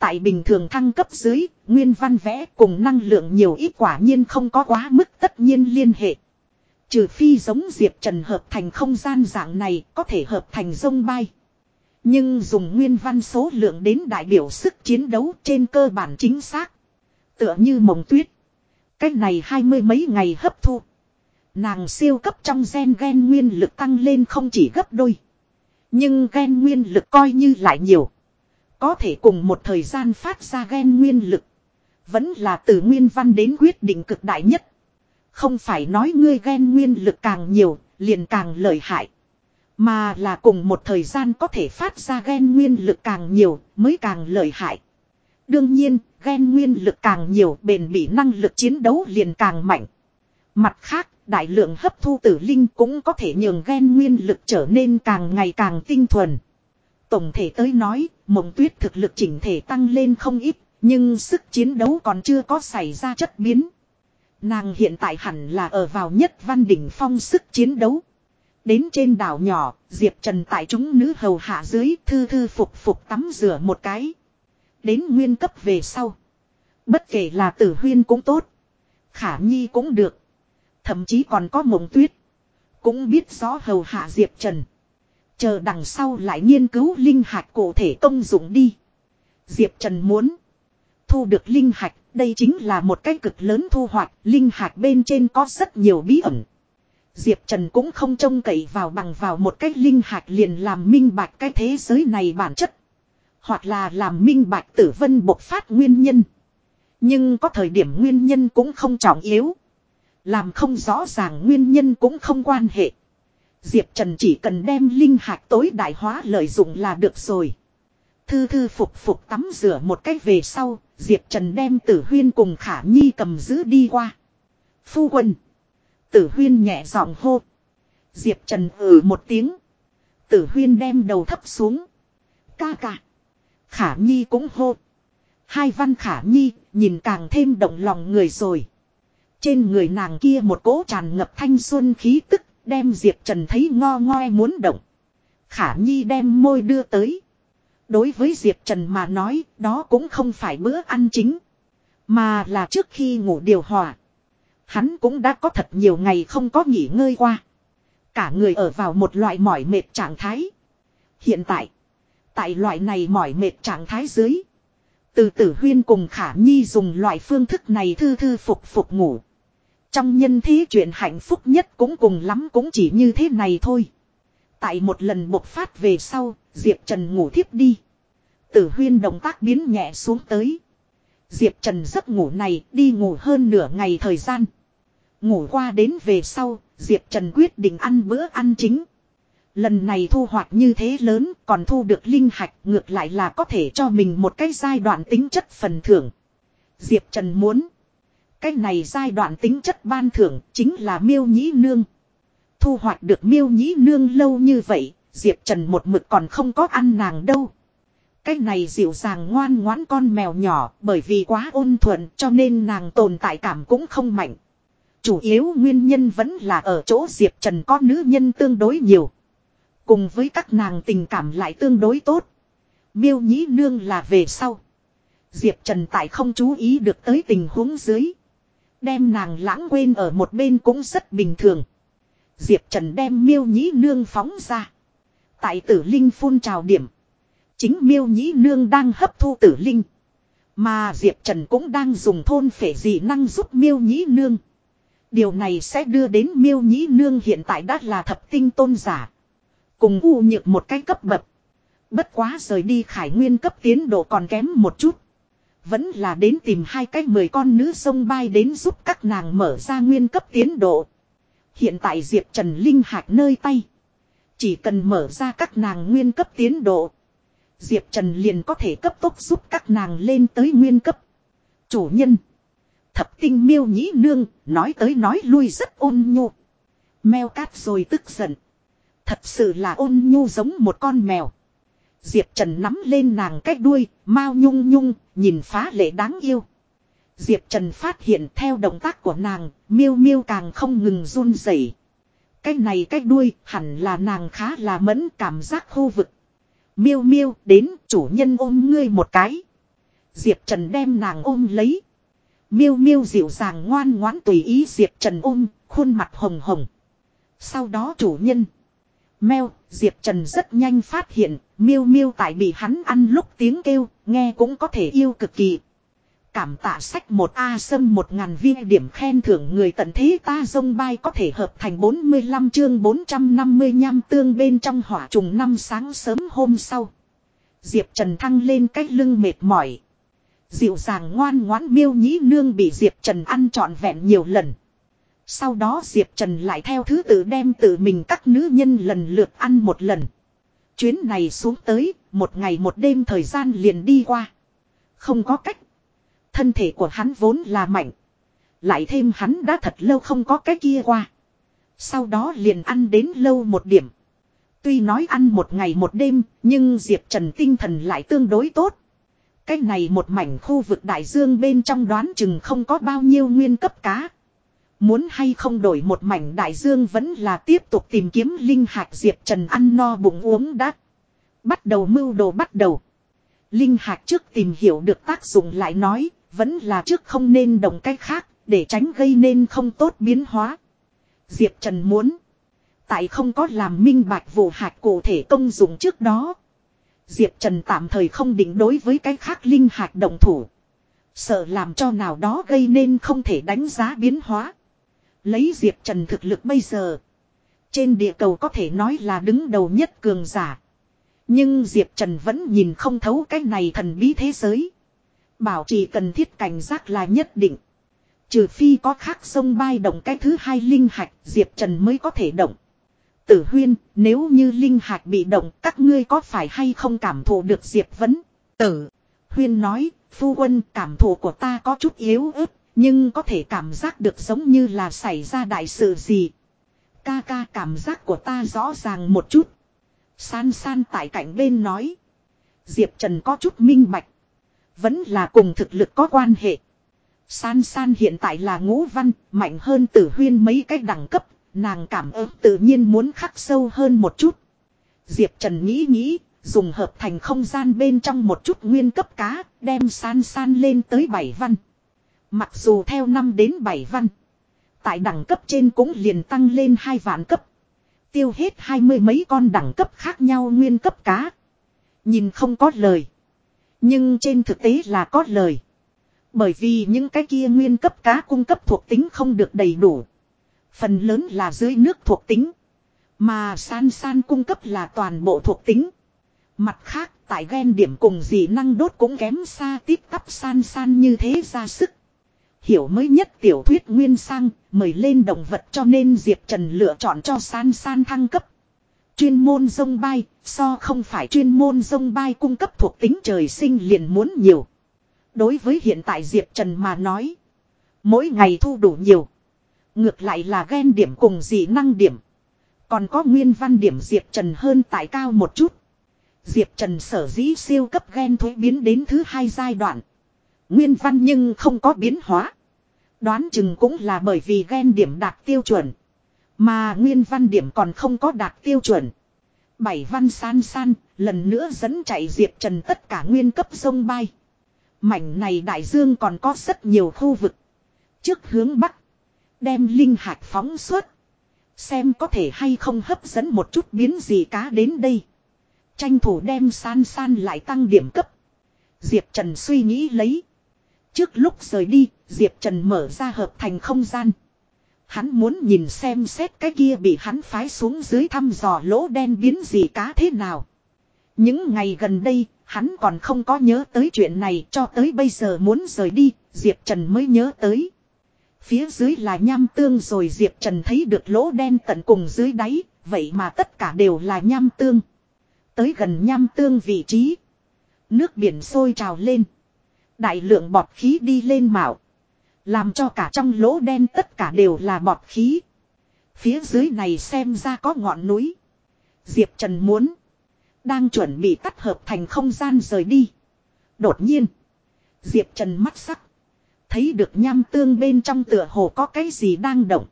Tại bình thường thăng cấp dưới, nguyên văn vẽ cùng năng lượng nhiều ít quả nhiên không có quá mức tất nhiên liên hệ. Trừ phi giống Diệp Trần hợp thành không gian dạng này có thể hợp thành sông bay. Nhưng dùng nguyên văn số lượng đến đại biểu sức chiến đấu trên cơ bản chính xác. Tựa như mộng tuyết. Cách này hai mươi mấy ngày hấp thu. Nàng siêu cấp trong gen gen nguyên lực tăng lên không chỉ gấp đôi. Nhưng gen nguyên lực coi như lại nhiều. Có thể cùng một thời gian phát ra gen nguyên lực. Vẫn là từ nguyên văn đến quyết định cực đại nhất. Không phải nói ngươi gen nguyên lực càng nhiều, liền càng lợi hại. Mà là cùng một thời gian có thể phát ra gen nguyên lực càng nhiều, mới càng lợi hại. Đương nhiên, gen nguyên lực càng nhiều bền bỉ năng lực chiến đấu liền càng mạnh. Mặt khác, đại lượng hấp thu tử linh cũng có thể nhường gen nguyên lực trở nên càng ngày càng tinh thuần. Tổng thể tới nói, mộng tuyết thực lực chỉnh thể tăng lên không ít, nhưng sức chiến đấu còn chưa có xảy ra chất biến. Nàng hiện tại hẳn là ở vào nhất văn đỉnh phong sức chiến đấu. Đến trên đảo nhỏ, Diệp Trần tại chúng nữ hầu hạ dưới thư thư phục phục tắm rửa một cái. Đến nguyên cấp về sau. Bất kể là tử huyên cũng tốt. Khả Nhi cũng được. Thậm chí còn có mộng tuyết. Cũng biết rõ hầu hạ Diệp Trần. Chờ đằng sau lại nghiên cứu linh hạch cụ thể công dụng đi. Diệp Trần muốn thu được linh hạch, đây chính là một cái cực lớn thu hoạch, linh hạch bên trên có rất nhiều bí ẩn. Diệp Trần cũng không trông cậy vào bằng vào một cách linh hạch liền làm minh bạch cái thế giới này bản chất. Hoặc là làm minh bạch tử vân bộc phát nguyên nhân. Nhưng có thời điểm nguyên nhân cũng không trọng yếu. Làm không rõ ràng nguyên nhân cũng không quan hệ. Diệp Trần chỉ cần đem linh hạt tối đại hóa lợi dụng là được rồi. Thư thư phục phục tắm rửa một cách về sau, Diệp Trần đem tử huyên cùng khả nhi cầm giữ đi qua. Phu quân. Tử huyên nhẹ giọng hô. Diệp Trần ừ một tiếng. Tử huyên đem đầu thấp xuống. Ca ca. Khả nhi cũng hô. Hai văn khả nhi nhìn càng thêm động lòng người rồi. Trên người nàng kia một cỗ tràn ngập thanh xuân khí tức đem Diệp Trần thấy ngo ngoe muốn động. Khả nhi đem môi đưa tới. Đối với Diệp Trần mà nói, đó cũng không phải bữa ăn chính. Mà là trước khi ngủ điều hòa. Hắn cũng đã có thật nhiều ngày không có nghỉ ngơi qua. Cả người ở vào một loại mỏi mệt trạng thái. Hiện tại. Tại loại này mỏi mệt trạng thái dưới. Từ tử huyên cùng khả nhi dùng loại phương thức này thư thư phục phục ngủ. Trong nhân thế chuyện hạnh phúc nhất cũng cùng lắm cũng chỉ như thế này thôi. Tại một lần bộc phát về sau, Diệp Trần ngủ thiếp đi. Tử huyên động tác biến nhẹ xuống tới. Diệp Trần giấc ngủ này đi ngủ hơn nửa ngày thời gian. Ngủ qua đến về sau, Diệp Trần quyết định ăn bữa ăn chính. Lần này thu hoạch như thế lớn còn thu được linh hạch ngược lại là có thể cho mình một cái giai đoạn tính chất phần thưởng. Diệp Trần muốn. Cái này giai đoạn tính chất ban thưởng chính là miêu nhĩ nương. Thu hoạch được miêu nhĩ nương lâu như vậy, Diệp Trần một mực còn không có ăn nàng đâu. Cái này dịu dàng ngoan ngoãn con mèo nhỏ bởi vì quá ôn thuận cho nên nàng tồn tại cảm cũng không mạnh. Chủ yếu nguyên nhân vẫn là ở chỗ Diệp Trần có nữ nhân tương đối nhiều. Cùng với các nàng tình cảm lại tương đối tốt. Miêu nhĩ nương là về sau. Diệp Trần tại không chú ý được tới tình huống dưới. Đem nàng lãng quên ở một bên cũng rất bình thường. Diệp Trần đem miêu nhĩ nương phóng ra. Tại tử linh phun trào điểm. Chính miêu nhĩ nương đang hấp thu tử linh. Mà Diệp Trần cũng đang dùng thôn phể dị năng giúp miêu nhĩ nương. Điều này sẽ đưa đến miêu nhĩ nương hiện tại đã là thập tinh tôn giả. Cùng u nhược một cái cấp bậc. Bất quá rời đi khải nguyên cấp tiến độ còn kém một chút. Vẫn là đến tìm hai cái mười con nữ sông bay đến giúp các nàng mở ra nguyên cấp tiến độ. Hiện tại Diệp Trần Linh hạt nơi tay. Chỉ cần mở ra các nàng nguyên cấp tiến độ. Diệp Trần liền có thể cấp tốc giúp các nàng lên tới nguyên cấp. Chủ nhân. Thập tinh miêu nhĩ nương, nói tới nói lui rất ôn nhu. Mèo cát rồi tức giận. Thật sự là ôn nhu giống một con mèo. Diệp Trần nắm lên nàng cách đuôi, mau nhung nhung, nhìn phá lệ đáng yêu. Diệp Trần phát hiện theo động tác của nàng, miêu miêu càng không ngừng run rẩy. Cái này cái đuôi hẳn là nàng khá là mẫn cảm giác khu vực. Miêu miêu đến chủ nhân ôm ngươi một cái. Diệp Trần đem nàng ôm lấy. Miêu miêu dịu dàng ngoan ngoãn tùy ý Diệp Trần ôm, khuôn mặt hồng hồng. Sau đó chủ nhân. Mèo, Diệp Trần rất nhanh phát hiện, miêu miêu tại bị hắn ăn lúc tiếng kêu, nghe cũng có thể yêu cực kỳ. Cảm tạ sách một A sâm một ngàn viên điểm khen thưởng người tận thế ta dông bay có thể hợp thành 45 chương 450 nham tương bên trong hỏa trùng năm sáng sớm hôm sau. Diệp Trần thăng lên cách lưng mệt mỏi. Dịu dàng ngoan ngoãn miêu nhĩ nương bị Diệp Trần ăn trọn vẹn nhiều lần. Sau đó Diệp Trần lại theo thứ tự đem tự mình các nữ nhân lần lượt ăn một lần. Chuyến này xuống tới, một ngày một đêm thời gian liền đi qua. Không có cách. Thân thể của hắn vốn là mạnh. Lại thêm hắn đã thật lâu không có cái kia qua. Sau đó liền ăn đến lâu một điểm. Tuy nói ăn một ngày một đêm, nhưng Diệp Trần tinh thần lại tương đối tốt. Cái này một mảnh khu vực đại dương bên trong đoán chừng không có bao nhiêu nguyên cấp cá. Muốn hay không đổi một mảnh đại dương vẫn là tiếp tục tìm kiếm linh hạt Diệp Trần ăn no bụng uống đắt. Bắt đầu mưu đồ bắt đầu. Linh hạt trước tìm hiểu được tác dụng lại nói, vẫn là trước không nên động cách khác, để tránh gây nên không tốt biến hóa. Diệp Trần muốn. Tại không có làm minh bạch vụ hạt cụ thể công dụng trước đó. Diệp Trần tạm thời không định đối với cái khác linh hạt động thủ. Sợ làm cho nào đó gây nên không thể đánh giá biến hóa. Lấy Diệp Trần thực lực bây giờ. Trên địa cầu có thể nói là đứng đầu nhất cường giả. Nhưng Diệp Trần vẫn nhìn không thấu cái này thần bí thế giới. Bảo trì cần thiết cảnh giác là nhất định. Trừ phi có khác sông bay động cái thứ hai linh hạch Diệp Trần mới có thể động. Tử huyên, nếu như linh hạch bị động các ngươi có phải hay không cảm thụ được Diệp vấn? Tử huyên nói, phu quân cảm thụ của ta có chút yếu ớt, nhưng có thể cảm giác được giống như là xảy ra đại sự gì. Ca ca cảm giác của ta rõ ràng một chút. San san tại cạnh bên nói. Diệp Trần có chút minh bạch. Vẫn là cùng thực lực có quan hệ. San san hiện tại là ngũ văn, mạnh hơn tử huyên mấy cách đẳng cấp, nàng cảm ơn tự nhiên muốn khắc sâu hơn một chút. Diệp Trần nghĩ nghĩ, dùng hợp thành không gian bên trong một chút nguyên cấp cá, đem san san lên tới bảy văn. Mặc dù theo 5 đến 7 văn, tại đẳng cấp trên cũng liền tăng lên hai vạn cấp. Tiêu hết hai mươi mấy con đẳng cấp khác nhau nguyên cấp cá. Nhìn không có lời. Nhưng trên thực tế là có lời. Bởi vì những cái kia nguyên cấp cá cung cấp thuộc tính không được đầy đủ. Phần lớn là dưới nước thuộc tính. Mà san san cung cấp là toàn bộ thuộc tính. Mặt khác, tại gen điểm cùng dị năng đốt cũng kém xa tiếp tắp san san như thế ra sức. Hiểu mới nhất tiểu thuyết nguyên sang, mời lên động vật cho nên Diệp Trần lựa chọn cho san san thăng cấp. Chuyên môn dông bay, so không phải chuyên môn dông bay cung cấp thuộc tính trời sinh liền muốn nhiều. Đối với hiện tại Diệp Trần mà nói, mỗi ngày thu đủ nhiều. Ngược lại là ghen điểm cùng dị năng điểm. Còn có nguyên văn điểm Diệp Trần hơn tại cao một chút. Diệp Trần sở dĩ siêu cấp ghen thuế biến đến thứ hai giai đoạn. Nguyên văn nhưng không có biến hóa. Đoán chừng cũng là bởi vì ghen điểm đạt tiêu chuẩn. Mà nguyên văn điểm còn không có đạt tiêu chuẩn. Bảy văn san san, lần nữa dẫn chạy Diệp Trần tất cả nguyên cấp sông bay. Mảnh này đại dương còn có rất nhiều khu vực. Trước hướng bắc. Đem linh hạt phóng suốt. Xem có thể hay không hấp dẫn một chút biến gì cá đến đây. Tranh thủ đem san san lại tăng điểm cấp. Diệp Trần suy nghĩ lấy. Trước lúc rời đi, Diệp Trần mở ra hợp thành không gian. Hắn muốn nhìn xem xét cái kia bị hắn phái xuống dưới thăm dò lỗ đen biến gì cá thế nào. Những ngày gần đây, hắn còn không có nhớ tới chuyện này cho tới bây giờ muốn rời đi, Diệp Trần mới nhớ tới. Phía dưới là nham tương rồi Diệp Trần thấy được lỗ đen tận cùng dưới đáy, vậy mà tất cả đều là nham tương. Tới gần nham tương vị trí. Nước biển sôi trào lên. Đại lượng bọt khí đi lên mạo. Làm cho cả trong lỗ đen tất cả đều là bọt khí. Phía dưới này xem ra có ngọn núi. Diệp Trần muốn. Đang chuẩn bị tắt hợp thành không gian rời đi. Đột nhiên. Diệp Trần mắt sắc. Thấy được nham tương bên trong tựa hồ có cái gì đang động.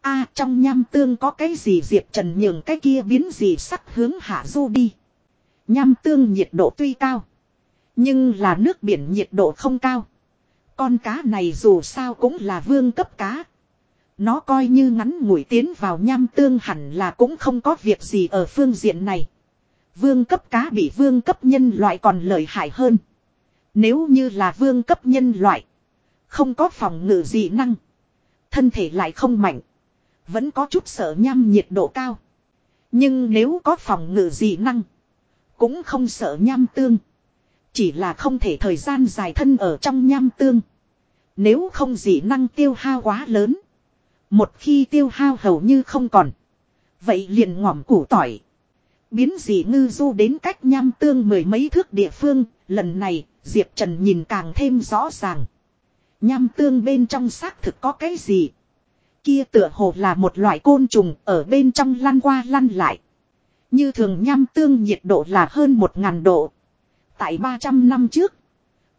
a, trong nham tương có cái gì Diệp Trần nhường cái kia biến gì sắc hướng hạ du đi. Nham tương nhiệt độ tuy cao. Nhưng là nước biển nhiệt độ không cao. Con cá này dù sao cũng là vương cấp cá. Nó coi như ngắn ngủi tiến vào nham tương hẳn là cũng không có việc gì ở phương diện này. Vương cấp cá bị vương cấp nhân loại còn lợi hại hơn. Nếu như là vương cấp nhân loại. Không có phòng ngự gì năng. Thân thể lại không mạnh. Vẫn có chút sợ nham nhiệt độ cao. Nhưng nếu có phòng ngự dị năng. Cũng không sợ nham tương. Chỉ là không thể thời gian dài thân ở trong nham tương. Nếu không dị năng tiêu hao quá lớn. Một khi tiêu hao hầu như không còn. Vậy liền ngỏm củ tỏi. Biến dị ngư du đến cách nham tương mười mấy thước địa phương. Lần này, Diệp Trần nhìn càng thêm rõ ràng. Nham tương bên trong xác thực có cái gì. Kia tựa hồ là một loại côn trùng ở bên trong lăn qua lăn lại. Như thường nham tương nhiệt độ là hơn một ngàn độ. Tại 300 năm trước.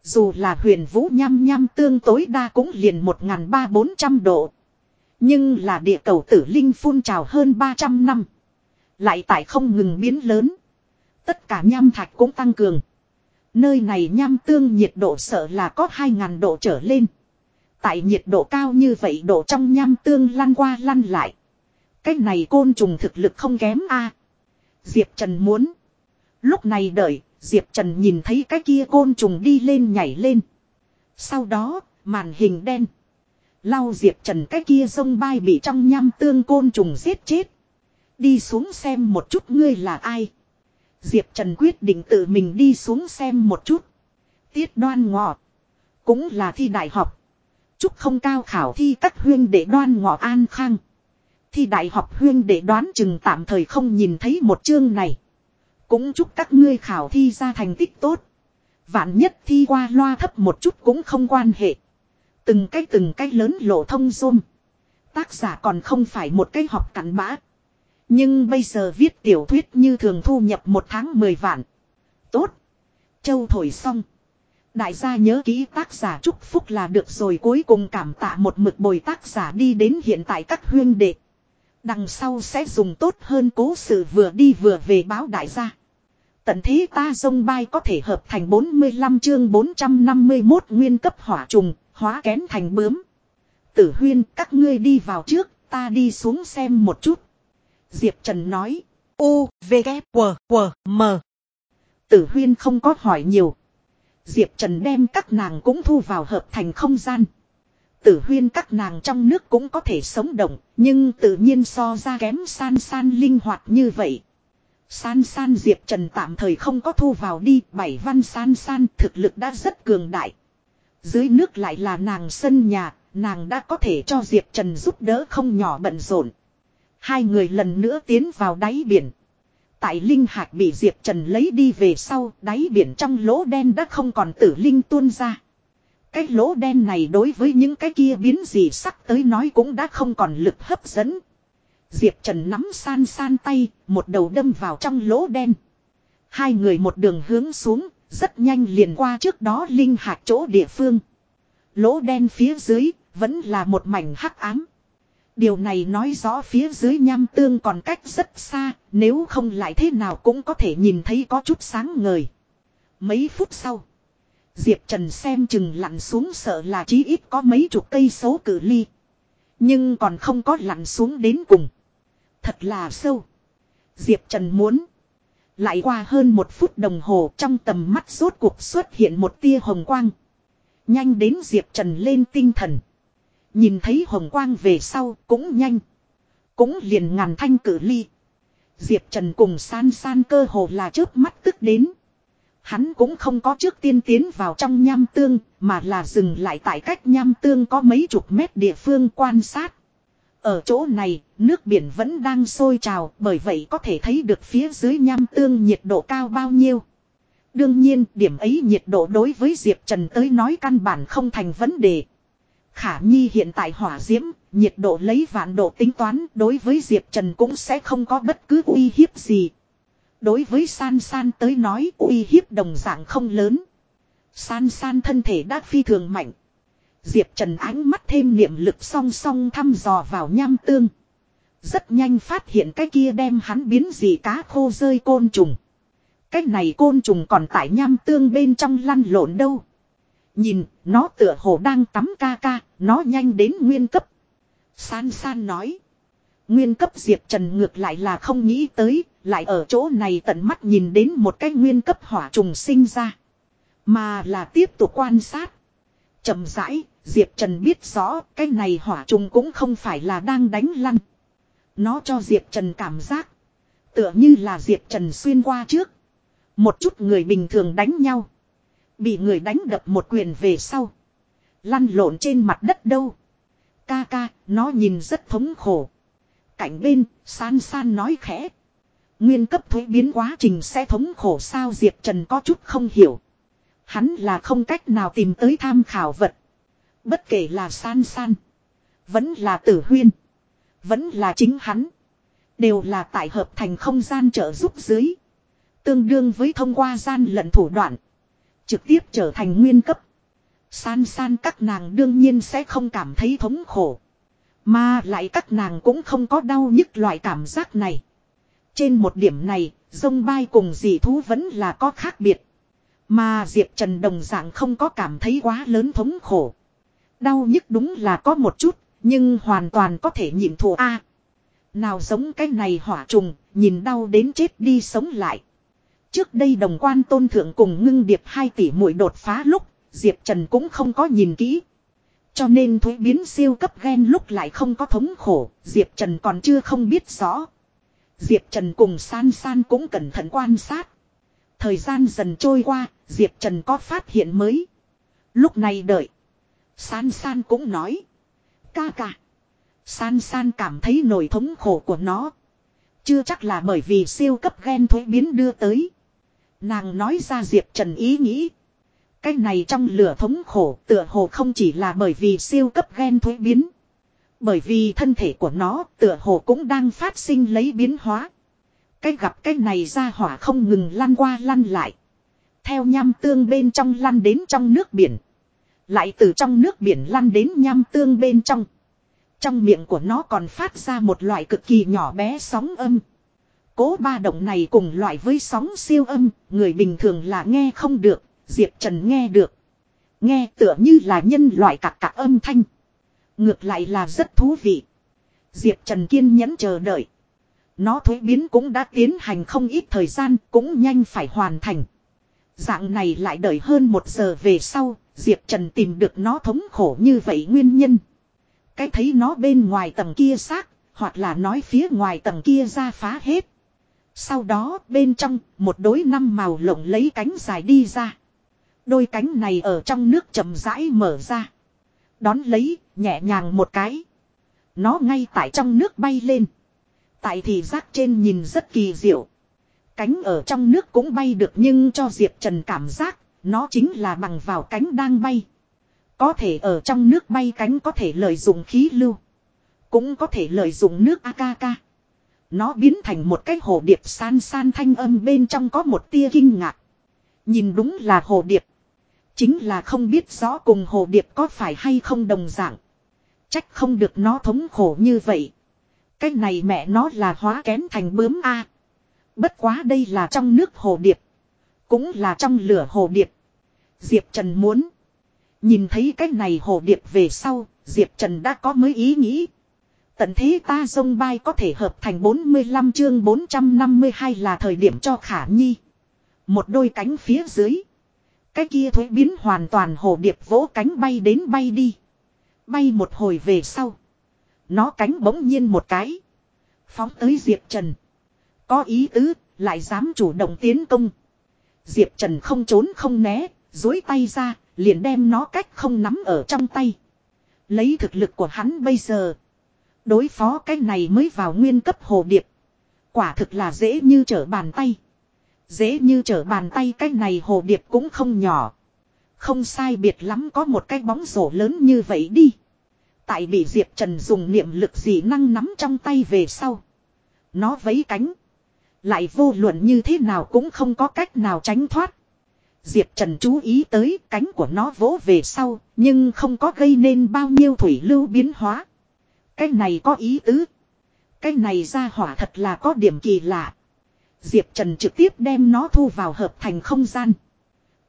Dù là huyền vũ nham nham tương tối đa cũng liền một ngàn ba bốn trăm độ. Nhưng là địa cầu tử linh phun trào hơn 300 năm. Lại tại không ngừng biến lớn. Tất cả nham thạch cũng tăng cường. Nơi này nham tương nhiệt độ sợ là có 2.000 độ trở lên. Tại nhiệt độ cao như vậy độ trong nham tương lăn qua lăn lại. Cái này côn trùng thực lực không kém a. Diệp Trần muốn. Lúc này đợi, Diệp Trần nhìn thấy cái kia côn trùng đi lên nhảy lên. Sau đó, màn hình đen. Lau Diệp Trần cái kia sông bay bị trong nham tương côn trùng giết chết. Đi xuống xem một chút ngươi là ai. Diệp Trần quyết định tự mình đi xuống xem một chút. Tiết đoan ngọ. Cũng là thi đại học. Chúc không cao khảo thi các huyên để đoan ngọ an khang. Thi đại học huyên để đoán chừng tạm thời không nhìn thấy một chương này. Cũng chúc các ngươi khảo thi ra thành tích tốt. Vạn nhất thi qua loa thấp một chút cũng không quan hệ. Từng cái từng cái lớn lộ thông zoom. Tác giả còn không phải một cái học cắn bã. Nhưng bây giờ viết tiểu thuyết như thường thu nhập một tháng 10 vạn. Tốt. Châu thổi xong. Đại gia nhớ kỹ tác giả chúc phúc là được rồi cuối cùng cảm tạ một mực bồi tác giả đi đến hiện tại các huyên đệ. Đằng sau sẽ dùng tốt hơn cố sự vừa đi vừa về báo đại gia. Tận thế ta sông bay có thể hợp thành 45 chương 451 nguyên cấp hỏa trùng, hóa kén thành bướm. Tử huyên các ngươi đi vào trước, ta đi xuống xem một chút. Diệp Trần nói. U, V, K, W, W, M. Tử huyên không có hỏi nhiều. Diệp Trần đem các nàng cũng thu vào hợp thành không gian. Tử huyên các nàng trong nước cũng có thể sống động, nhưng tự nhiên so ra kém san san linh hoạt như vậy. San san Diệp Trần tạm thời không có thu vào đi, bảy văn san san thực lực đã rất cường đại. Dưới nước lại là nàng sân nhà, nàng đã có thể cho Diệp Trần giúp đỡ không nhỏ bận rộn. Hai người lần nữa tiến vào đáy biển. Tại linh hạt bị Diệp Trần lấy đi về sau, đáy biển trong lỗ đen đã không còn tử linh tuôn ra. Cái lỗ đen này đối với những cái kia biến gì sắc tới nói cũng đã không còn lực hấp dẫn. Diệp Trần nắm san san tay, một đầu đâm vào trong lỗ đen. Hai người một đường hướng xuống, rất nhanh liền qua trước đó linh hạt chỗ địa phương. Lỗ đen phía dưới, vẫn là một mảnh hắc ám. Điều này nói rõ phía dưới nham tương còn cách rất xa, nếu không lại thế nào cũng có thể nhìn thấy có chút sáng ngời. Mấy phút sau, Diệp Trần xem chừng lặn xuống sợ là chí ít có mấy chục cây số cử ly. Nhưng còn không có lặn xuống đến cùng. Thật là sâu. Diệp Trần muốn. Lại qua hơn một phút đồng hồ trong tầm mắt rốt cuộc xuất hiện một tia hồng quang. Nhanh đến Diệp Trần lên tinh thần. Nhìn thấy hồng quang về sau cũng nhanh. Cũng liền ngàn thanh cử ly. Diệp Trần cùng san san cơ hồ là trước mắt tức đến. Hắn cũng không có trước tiên tiến vào trong nham tương, mà là dừng lại tại cách nham tương có mấy chục mét địa phương quan sát. Ở chỗ này, nước biển vẫn đang sôi trào, bởi vậy có thể thấy được phía dưới nham tương nhiệt độ cao bao nhiêu. Đương nhiên, điểm ấy nhiệt độ đối với Diệp Trần tới nói căn bản không thành vấn đề. Khả Nhi hiện tại hỏa diễm, nhiệt độ lấy vạn độ tính toán đối với Diệp Trần cũng sẽ không có bất cứ uy hiếp gì. Đối với San San tới nói uy hiếp đồng dạng không lớn. San San thân thể đã phi thường mạnh. Diệp Trần ánh mắt thêm niệm lực song song thăm dò vào nham tương. Rất nhanh phát hiện cái kia đem hắn biến gì cá khô rơi côn trùng. Cái này côn trùng còn tại nham tương bên trong lăn lộn đâu. Nhìn, nó tựa hồ đang tắm ca ca, nó nhanh đến nguyên cấp. San San nói. Nguyên cấp Diệp Trần ngược lại là không nghĩ tới, lại ở chỗ này tận mắt nhìn đến một cái nguyên cấp hỏa trùng sinh ra. Mà là tiếp tục quan sát. chậm rãi, Diệp Trần biết rõ cái này hỏa trùng cũng không phải là đang đánh lăn. Nó cho Diệp Trần cảm giác. Tựa như là Diệp Trần xuyên qua trước. Một chút người bình thường đánh nhau. Bị người đánh đập một quyền về sau. Lăn lộn trên mặt đất đâu. Ca ca, nó nhìn rất thống khổ. Cạnh bên, san san nói khẽ. Nguyên cấp thuế biến quá trình sẽ thống khổ sao Diệp Trần có chút không hiểu. Hắn là không cách nào tìm tới tham khảo vật. Bất kể là san san. Vẫn là tử huyên. Vẫn là chính hắn. Đều là tại hợp thành không gian trợ giúp dưới. Tương đương với thông qua gian lận thủ đoạn. Trực tiếp trở thành nguyên cấp. San san các nàng đương nhiên sẽ không cảm thấy thống khổ. Mà lại các nàng cũng không có đau nhức loại cảm giác này. Trên một điểm này, dông bay cùng dị thú vẫn là có khác biệt. Mà Diệp Trần đồng dạng không có cảm thấy quá lớn thống khổ. Đau nhức đúng là có một chút, nhưng hoàn toàn có thể nhịn thù a. nào giống cái này hỏa trùng, nhìn đau đến chết đi sống lại. Trước đây đồng quan tôn thượng cùng ngưng điệp 2 tỷ mũi đột phá lúc, Diệp Trần cũng không có nhìn kỹ. Cho nên thuế biến siêu cấp ghen lúc lại không có thống khổ, Diệp Trần còn chưa không biết rõ. Diệp Trần cùng san san cũng cẩn thận quan sát. Thời gian dần trôi qua, Diệp Trần có phát hiện mới. Lúc này đợi. San san cũng nói. Ca ca. San san cảm thấy nổi thống khổ của nó. Chưa chắc là bởi vì siêu cấp ghen thuế biến đưa tới. Nàng nói ra Diệp Trần ý nghĩ. Cái này trong lửa thống khổ tựa hồ không chỉ là bởi vì siêu cấp ghen thuế biến. Bởi vì thân thể của nó tựa hồ cũng đang phát sinh lấy biến hóa. Cái gặp cái này ra hỏa không ngừng lăn qua lăn lại. Theo nham tương bên trong lăn đến trong nước biển. Lại từ trong nước biển lăn đến nham tương bên trong. Trong miệng của nó còn phát ra một loại cực kỳ nhỏ bé sóng âm. Cố ba động này cùng loại với sóng siêu âm, người bình thường là nghe không được, Diệp Trần nghe được. Nghe tựa như là nhân loại cạc cạc âm thanh. Ngược lại là rất thú vị. Diệp Trần kiên nhẫn chờ đợi. Nó thuế biến cũng đã tiến hành không ít thời gian, cũng nhanh phải hoàn thành. Dạng này lại đợi hơn một giờ về sau, Diệp Trần tìm được nó thống khổ như vậy nguyên nhân. Cái thấy nó bên ngoài tầng kia xác, hoặc là nói phía ngoài tầng kia ra phá hết. Sau đó bên trong một đối năm màu lộng lấy cánh dài đi ra. Đôi cánh này ở trong nước chậm rãi mở ra. Đón lấy, nhẹ nhàng một cái. Nó ngay tại trong nước bay lên. Tại thì giác trên nhìn rất kỳ diệu. Cánh ở trong nước cũng bay được nhưng cho Diệp Trần cảm giác, nó chính là bằng vào cánh đang bay. Có thể ở trong nước bay cánh có thể lợi dụng khí lưu. Cũng có thể lợi dụng nước AKK. Nó biến thành một cái hồ điệp san san thanh âm bên trong có một tia kinh ngạc. Nhìn đúng là hồ điệp. Chính là không biết rõ cùng hồ điệp có phải hay không đồng dạng. Trách không được nó thống khổ như vậy. Cái này mẹ nó là hóa kén thành bướm A. Bất quá đây là trong nước hồ điệp. Cũng là trong lửa hồ điệp. Diệp Trần muốn. Nhìn thấy cái này hồ điệp về sau, Diệp Trần đã có mới ý nghĩ. Tận thế ta sông bay có thể hợp thành 45 chương 452 là thời điểm cho khả nhi. Một đôi cánh phía dưới. Cái kia thuế biến hoàn toàn hồ điệp vỗ cánh bay đến bay đi. Bay một hồi về sau. Nó cánh bỗng nhiên một cái. Phóng tới Diệp Trần. Có ý tứ, lại dám chủ động tiến công. Diệp Trần không trốn không né, dối tay ra, liền đem nó cách không nắm ở trong tay. Lấy thực lực của hắn bây giờ. Đối phó cái này mới vào nguyên cấp hồ điệp. Quả thực là dễ như trở bàn tay. Dễ như trở bàn tay cái này hồ điệp cũng không nhỏ. Không sai biệt lắm có một cái bóng rổ lớn như vậy đi. Tại bị Diệp Trần dùng niệm lực dị năng nắm trong tay về sau. Nó vấy cánh. Lại vô luận như thế nào cũng không có cách nào tránh thoát. Diệp Trần chú ý tới cánh của nó vỗ về sau, nhưng không có gây nên bao nhiêu thủy lưu biến hóa. Cái này có ý tứ. Cái này ra hỏa thật là có điểm kỳ lạ. Diệp Trần trực tiếp đem nó thu vào hợp thành không gian.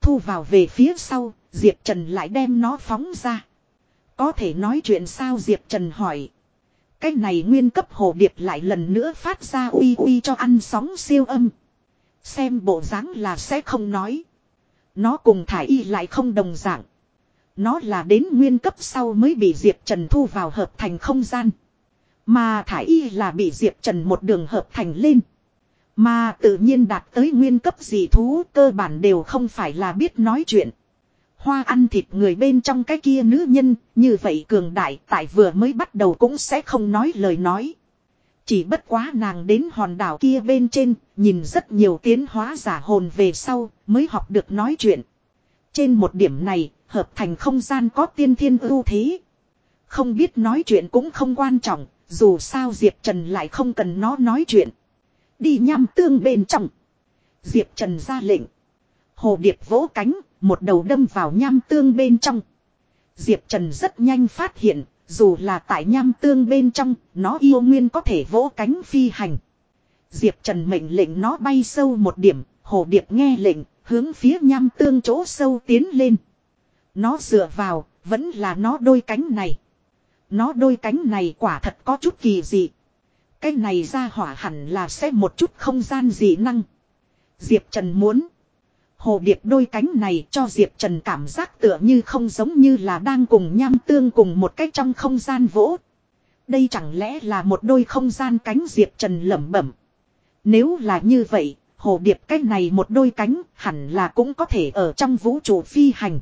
Thu vào về phía sau, Diệp Trần lại đem nó phóng ra. Có thể nói chuyện sao Diệp Trần hỏi. Cái này nguyên cấp hồ điệp lại lần nữa phát ra uy uy cho ăn sóng siêu âm. Xem bộ dáng là sẽ không nói. Nó cùng thải y lại không đồng dạng. Nó là đến nguyên cấp sau mới bị Diệp Trần thu vào hợp thành không gian. Mà thải y là bị Diệp Trần một đường hợp thành lên. Mà tự nhiên đạt tới nguyên cấp dị thú cơ bản đều không phải là biết nói chuyện. Hoa ăn thịt người bên trong cái kia nữ nhân, như vậy cường đại tại vừa mới bắt đầu cũng sẽ không nói lời nói. Chỉ bất quá nàng đến hòn đảo kia bên trên, nhìn rất nhiều tiến hóa giả hồn về sau, mới học được nói chuyện. Trên một điểm này, hợp thành không gian có tiên thiên ưu thế. Không biết nói chuyện cũng không quan trọng, dù sao Diệp Trần lại không cần nó nói chuyện. Đi nham tương bên trong. Diệp Trần ra lệnh. Hồ điệp vỗ cánh, một đầu đâm vào nham tương bên trong. Diệp Trần rất nhanh phát hiện, dù là tại nham tương bên trong, nó yêu nguyên có thể vỗ cánh phi hành. Diệp Trần mệnh lệnh nó bay sâu một điểm, hồ điệp nghe lệnh, hướng phía nham tương chỗ sâu tiến lên. Nó dựa vào, Vẫn là nó đôi cánh này. Nó đôi cánh này quả thật có chút kỳ dị. Cái này ra hỏa hẳn là sẽ một chút không gian dị năng. Diệp Trần muốn. Hồ điệp đôi cánh này cho Diệp Trần cảm giác tựa như không giống như là đang cùng nham tương cùng một cách trong không gian vỗ. Đây chẳng lẽ là một đôi không gian cánh Diệp Trần lẩm bẩm. Nếu là như vậy, hồ điệp cách này một đôi cánh hẳn là cũng có thể ở trong vũ trụ phi hành.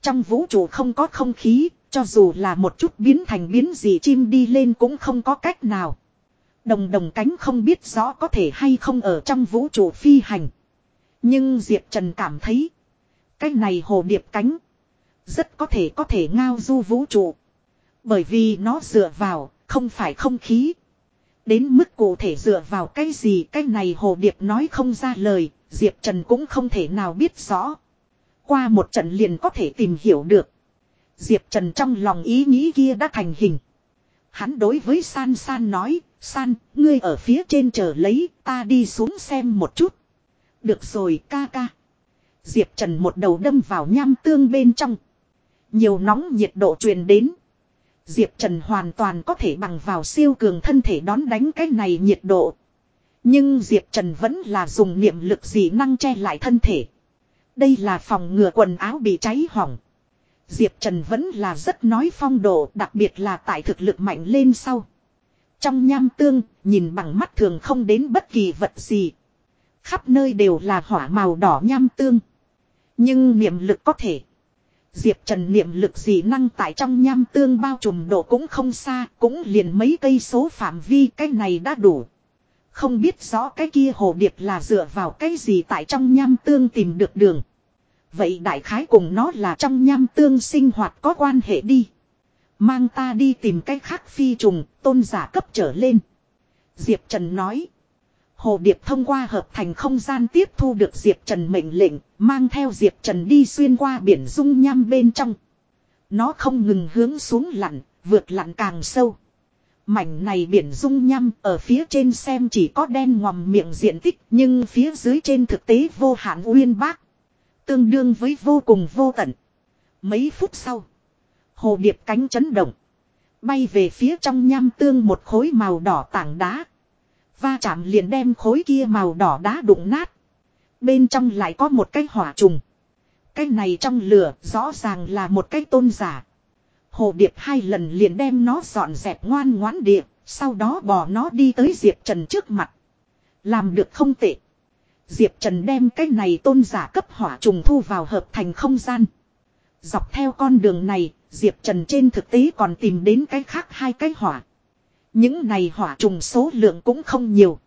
Trong vũ trụ không có không khí, cho dù là một chút biến thành biến gì chim đi lên cũng không có cách nào. Đồng đồng cánh không biết rõ có thể hay không ở trong vũ trụ phi hành. Nhưng Diệp Trần cảm thấy. Cái này hồ điệp cánh. Rất có thể có thể ngao du vũ trụ. Bởi vì nó dựa vào, không phải không khí. Đến mức cụ thể dựa vào cái gì cái này hồ điệp nói không ra lời, Diệp Trần cũng không thể nào biết rõ. Qua một trận liền có thể tìm hiểu được. Diệp Trần trong lòng ý nghĩ kia đã thành hình. Hắn đối với San San nói, San, ngươi ở phía trên chờ lấy, ta đi xuống xem một chút. Được rồi ca ca. Diệp Trần một đầu đâm vào nham tương bên trong. Nhiều nóng nhiệt độ truyền đến. Diệp Trần hoàn toàn có thể bằng vào siêu cường thân thể đón đánh cái này nhiệt độ. Nhưng Diệp Trần vẫn là dùng niệm lực dị năng che lại thân thể. Đây là phòng ngừa quần áo bị cháy hỏng. Diệp Trần vẫn là rất nói phong độ đặc biệt là tại thực lực mạnh lên sau. Trong nham tương, nhìn bằng mắt thường không đến bất kỳ vật gì. Khắp nơi đều là hỏa màu đỏ nham tương. Nhưng niệm lực có thể. Diệp Trần niệm lực gì năng tại trong nham tương bao trùm độ cũng không xa, cũng liền mấy cây số phạm vi cái này đã đủ. Không biết rõ cái kia hồ điệp là dựa vào cái gì tại trong nham tương tìm được đường. Vậy đại khái cùng nó là trong nham tương sinh hoạt có quan hệ đi. Mang ta đi tìm cách khác phi trùng, tôn giả cấp trở lên. Diệp Trần nói. Hồ Điệp thông qua hợp thành không gian tiếp thu được Diệp Trần mệnh lệnh, mang theo Diệp Trần đi xuyên qua biển dung nham bên trong. Nó không ngừng hướng xuống lặn, vượt lặn càng sâu. Mảnh này biển dung nham ở phía trên xem chỉ có đen ngòm miệng diện tích nhưng phía dưới trên thực tế vô hạn uyên bác. Tương đương với vô cùng vô tận. Mấy phút sau, hồ điệp cánh chấn động. Bay về phía trong nham tương một khối màu đỏ tảng đá. Va chạm liền đem khối kia màu đỏ đá đụng nát. Bên trong lại có một cái hỏa trùng. Cái này trong lửa rõ ràng là một cái tôn giả. Hồ Điệp hai lần liền đem nó dọn dẹp ngoan ngoãn địa, sau đó bỏ nó đi tới Diệp Trần trước mặt. Làm được không tệ. Diệp Trần đem cái này tôn giả cấp hỏa trùng thu vào hợp thành không gian. Dọc theo con đường này, Diệp Trần trên thực tế còn tìm đến cái khác hai cái hỏa. Những này hỏa trùng số lượng cũng không nhiều.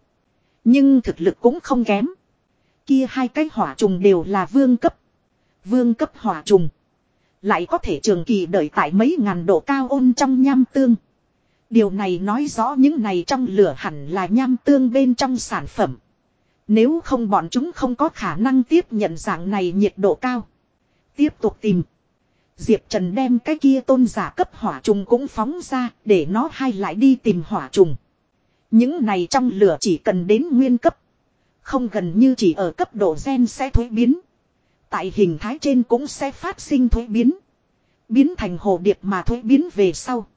Nhưng thực lực cũng không kém. Kia hai cái hỏa trùng đều là vương cấp. Vương cấp hỏa trùng. Lại có thể trường kỳ đợi tại mấy ngàn độ cao ôn trong nham tương. Điều này nói rõ những này trong lửa hẳn là nham tương bên trong sản phẩm. Nếu không bọn chúng không có khả năng tiếp nhận dạng này nhiệt độ cao. Tiếp tục tìm. Diệp Trần đem cái kia tôn giả cấp hỏa trùng cũng phóng ra để nó hay lại đi tìm hỏa trùng. Những này trong lửa chỉ cần đến nguyên cấp. Không gần như chỉ ở cấp độ gen sẽ thuế biến. Tại hình thái trên cũng sẽ phát sinh thuế biến. Biến thành hồ điệp mà thuế biến về sau.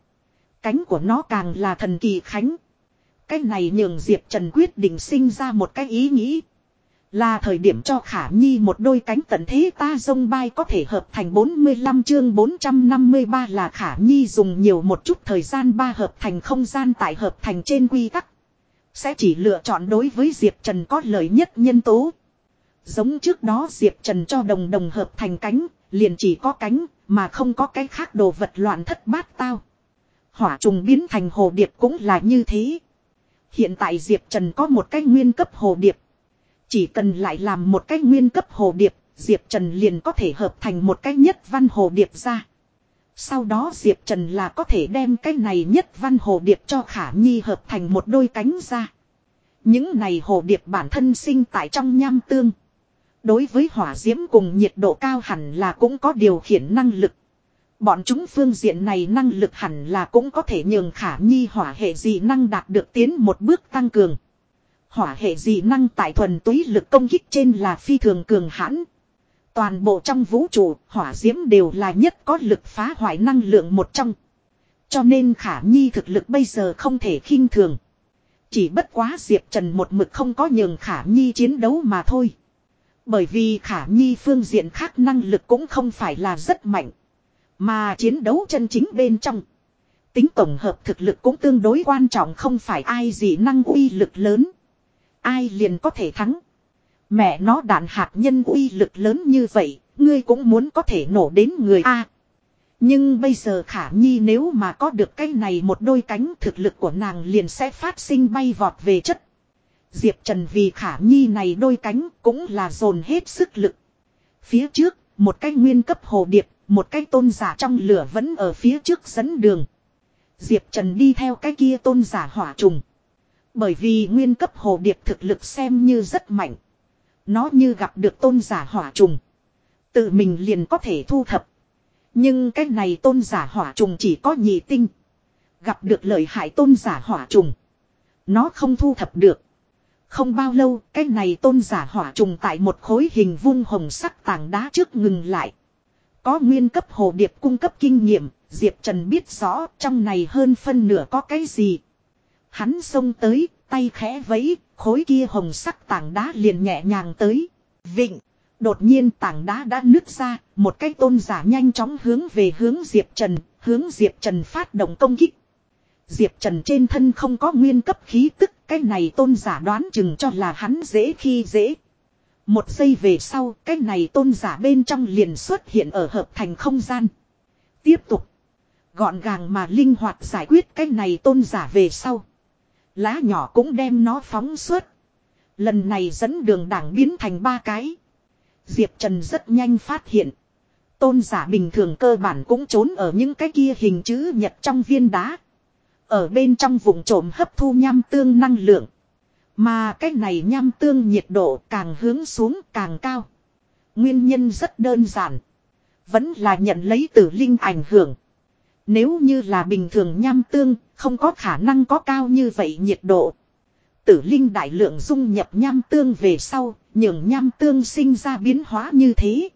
Cánh của nó càng là thần kỳ khánh. Cái này nhường Diệp Trần quyết định sinh ra một cái ý nghĩ. Là thời điểm cho Khả Nhi một đôi cánh tận thế ta dông bay có thể hợp thành 45 chương 453 là Khả Nhi dùng nhiều một chút thời gian ba hợp thành không gian tại hợp thành trên quy tắc. Sẽ chỉ lựa chọn đối với Diệp Trần có lợi nhất nhân tố. Giống trước đó Diệp Trần cho đồng đồng hợp thành cánh, liền chỉ có cánh, mà không có cái khác đồ vật loạn thất bát tao. Hỏa trùng biến thành hồ điệp cũng là như thế. Hiện tại Diệp Trần có một cái nguyên cấp hồ điệp. Chỉ cần lại làm một cái nguyên cấp hồ điệp, Diệp Trần liền có thể hợp thành một cái nhất văn hồ điệp ra. Sau đó Diệp Trần là có thể đem cái này nhất văn hồ điệp cho Khả Nhi hợp thành một đôi cánh ra. Những này hồ điệp bản thân sinh tại trong nham tương. Đối với hỏa diễm cùng nhiệt độ cao hẳn là cũng có điều khiển năng lực. Bọn chúng phương diện này năng lực hẳn là cũng có thể nhường khả nhi hỏa hệ dị năng đạt được tiến một bước tăng cường. Hỏa hệ dị năng tại thuần túy lực công kích trên là phi thường cường hãn. Toàn bộ trong vũ trụ, hỏa diễm đều là nhất có lực phá hoại năng lượng một trong. Cho nên khả nhi thực lực bây giờ không thể khinh thường. Chỉ bất quá Diệp Trần một mực không có nhường khả nhi chiến đấu mà thôi. Bởi vì khả nhi phương diện khác năng lực cũng không phải là rất mạnh. Mà chiến đấu chân chính bên trong. Tính tổng hợp thực lực cũng tương đối quan trọng không phải ai gì năng uy lực lớn. Ai liền có thể thắng. Mẹ nó đạn hạt nhân uy lực lớn như vậy, ngươi cũng muốn có thể nổ đến người A. Nhưng bây giờ khả nhi nếu mà có được cái này một đôi cánh thực lực của nàng liền sẽ phát sinh bay vọt về chất. Diệp Trần vì khả nhi này đôi cánh cũng là dồn hết sức lực. Phía trước, một cái nguyên cấp hồ điệp, một cái tôn giả trong lửa vẫn ở phía trước dẫn đường. Diệp Trần đi theo cái kia tôn giả hỏa trùng. Bởi vì nguyên cấp hồ điệp thực lực xem như rất mạnh. Nó như gặp được tôn giả hỏa trùng. Tự mình liền có thể thu thập. Nhưng cái này tôn giả hỏa trùng chỉ có nhị tinh. Gặp được lợi hại tôn giả hỏa trùng. Nó không thu thập được. Không bao lâu, cái này tôn giả hỏa trùng tại một khối hình vuông hồng sắc tảng đá trước ngừng lại. Có nguyên cấp hồ điệp cung cấp kinh nghiệm, Diệp Trần biết rõ trong này hơn phân nửa có cái gì. Hắn xông tới, tay khẽ vẫy, khối kia hồng sắc tảng đá liền nhẹ nhàng tới. Vịnh, đột nhiên tảng đá đã nứt ra, một cái tôn giả nhanh chóng hướng về hướng Diệp Trần, hướng Diệp Trần phát động công kích. Diệp Trần trên thân không có nguyên cấp khí tức, cái này tôn giả đoán chừng cho là hắn dễ khi dễ. Một giây về sau, cái này tôn giả bên trong liền xuất hiện ở hợp thành không gian. Tiếp tục. Gọn gàng mà linh hoạt giải quyết cái này tôn giả về sau. Lá nhỏ cũng đem nó phóng suốt. Lần này dẫn đường đảng biến thành ba cái. Diệp Trần rất nhanh phát hiện. Tôn giả bình thường cơ bản cũng trốn ở những cái kia hình chữ nhật trong viên đá. Ở bên trong vùng trộm hấp thu nham tương năng lượng. Mà cái này nham tương nhiệt độ càng hướng xuống càng cao. Nguyên nhân rất đơn giản. Vẫn là nhận lấy tử linh ảnh hưởng. Nếu như là bình thường nham tương, không có khả năng có cao như vậy nhiệt độ. Tử linh đại lượng dung nhập nham tương về sau, nhường nham tương sinh ra biến hóa như thế.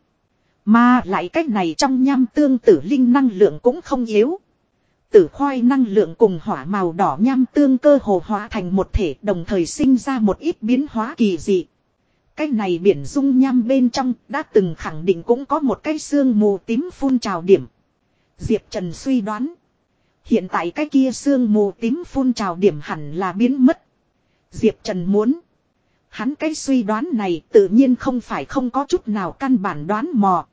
Mà lại cách này trong nham tương tử linh năng lượng cũng không yếu. Tử khoai năng lượng cùng hỏa màu đỏ nham tương cơ hồ hóa thành một thể, đồng thời sinh ra một ít biến hóa kỳ dị. Cái này biển dung nham bên trong đã từng khẳng định cũng có một cái xương mù tím phun trào điểm. Diệp Trần suy đoán. Hiện tại cái kia xương mù tím phun trào điểm hẳn là biến mất. Diệp Trần muốn. Hắn cái suy đoán này tự nhiên không phải không có chút nào căn bản đoán mò.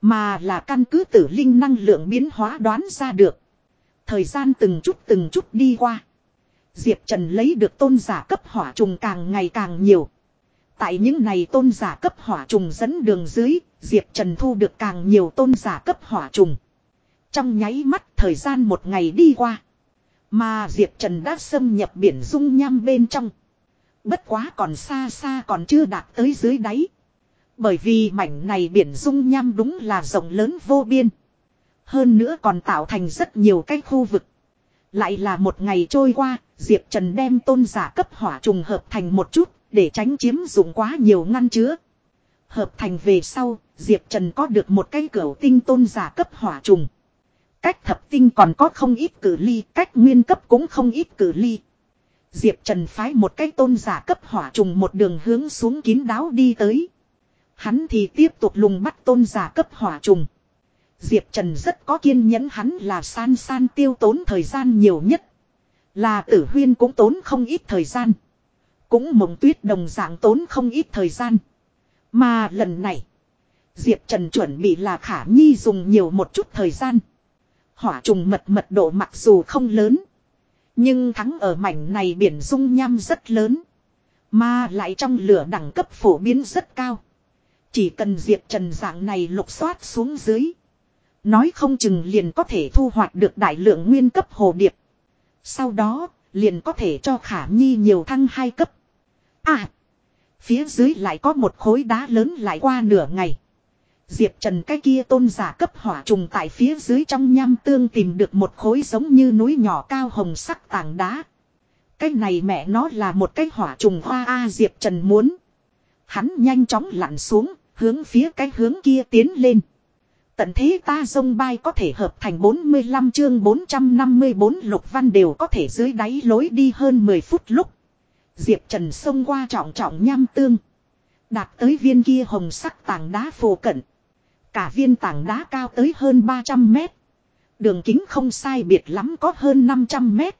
Mà là căn cứ tử linh năng lượng biến hóa đoán ra được. Thời gian từng chút từng chút đi qua. Diệp Trần lấy được tôn giả cấp hỏa trùng càng ngày càng nhiều. Tại những này tôn giả cấp hỏa trùng dẫn đường dưới, Diệp Trần thu được càng nhiều tôn giả cấp hỏa trùng. Trong nháy mắt thời gian một ngày đi qua. Mà Diệp Trần đã xâm nhập biển dung nham bên trong. Bất quá còn xa xa còn chưa đạt tới dưới đáy. Bởi vì mảnh này biển dung nham đúng là rộng lớn vô biên. Hơn nữa còn tạo thành rất nhiều cái khu vực. Lại là một ngày trôi qua, Diệp Trần đem tôn giả cấp hỏa trùng hợp thành một chút, để tránh chiếm dụng quá nhiều ngăn chứa. Hợp thành về sau, Diệp Trần có được một cái cửa tinh tôn giả cấp hỏa trùng. Cách thập tinh còn có không ít cử ly, cách nguyên cấp cũng không ít cử ly. Diệp Trần phái một cái tôn giả cấp hỏa trùng một đường hướng xuống kín đáo đi tới. Hắn thì tiếp tục lùng bắt tôn giả cấp hỏa trùng. Diệp Trần rất có kiên nhẫn, hắn là san san tiêu tốn thời gian nhiều nhất. Là tử huyên cũng tốn không ít thời gian. Cũng mộng tuyết đồng dạng tốn không ít thời gian. Mà lần này. Diệp Trần chuẩn bị là khả nhi dùng nhiều một chút thời gian. Hỏa trùng mật mật độ mặc dù không lớn. Nhưng thắng ở mảnh này biển dung nham rất lớn. Mà lại trong lửa đẳng cấp phổ biến rất cao. Chỉ cần Diệp Trần dạng này lục soát xuống dưới. Nói không chừng liền có thể thu hoạch được đại lượng nguyên cấp hồ điệp. Sau đó, liền có thể cho khả nhi nhiều thăng hai cấp. À! Phía dưới lại có một khối đá lớn lại qua nửa ngày. Diệp Trần cái kia tôn giả cấp hỏa trùng tại phía dưới trong nham tương tìm được một khối giống như núi nhỏ cao hồng sắc tảng đá. Cái này mẹ nó là một cái hỏa trùng hoa A Diệp Trần muốn. Hắn nhanh chóng lặn xuống, Hướng phía cái hướng kia tiến lên. Tận thế ta dông bay có thể hợp thành 45 chương 454 lục văn đều có thể dưới đáy lối đi hơn 10 phút lúc. Diệp Trần xông qua trọng trọng nham tương. Đạt tới viên kia hồng sắc tảng đá phù cận. Cả viên tảng đá cao tới hơn 300 mét. Đường kính không sai biệt lắm có hơn 500 mét.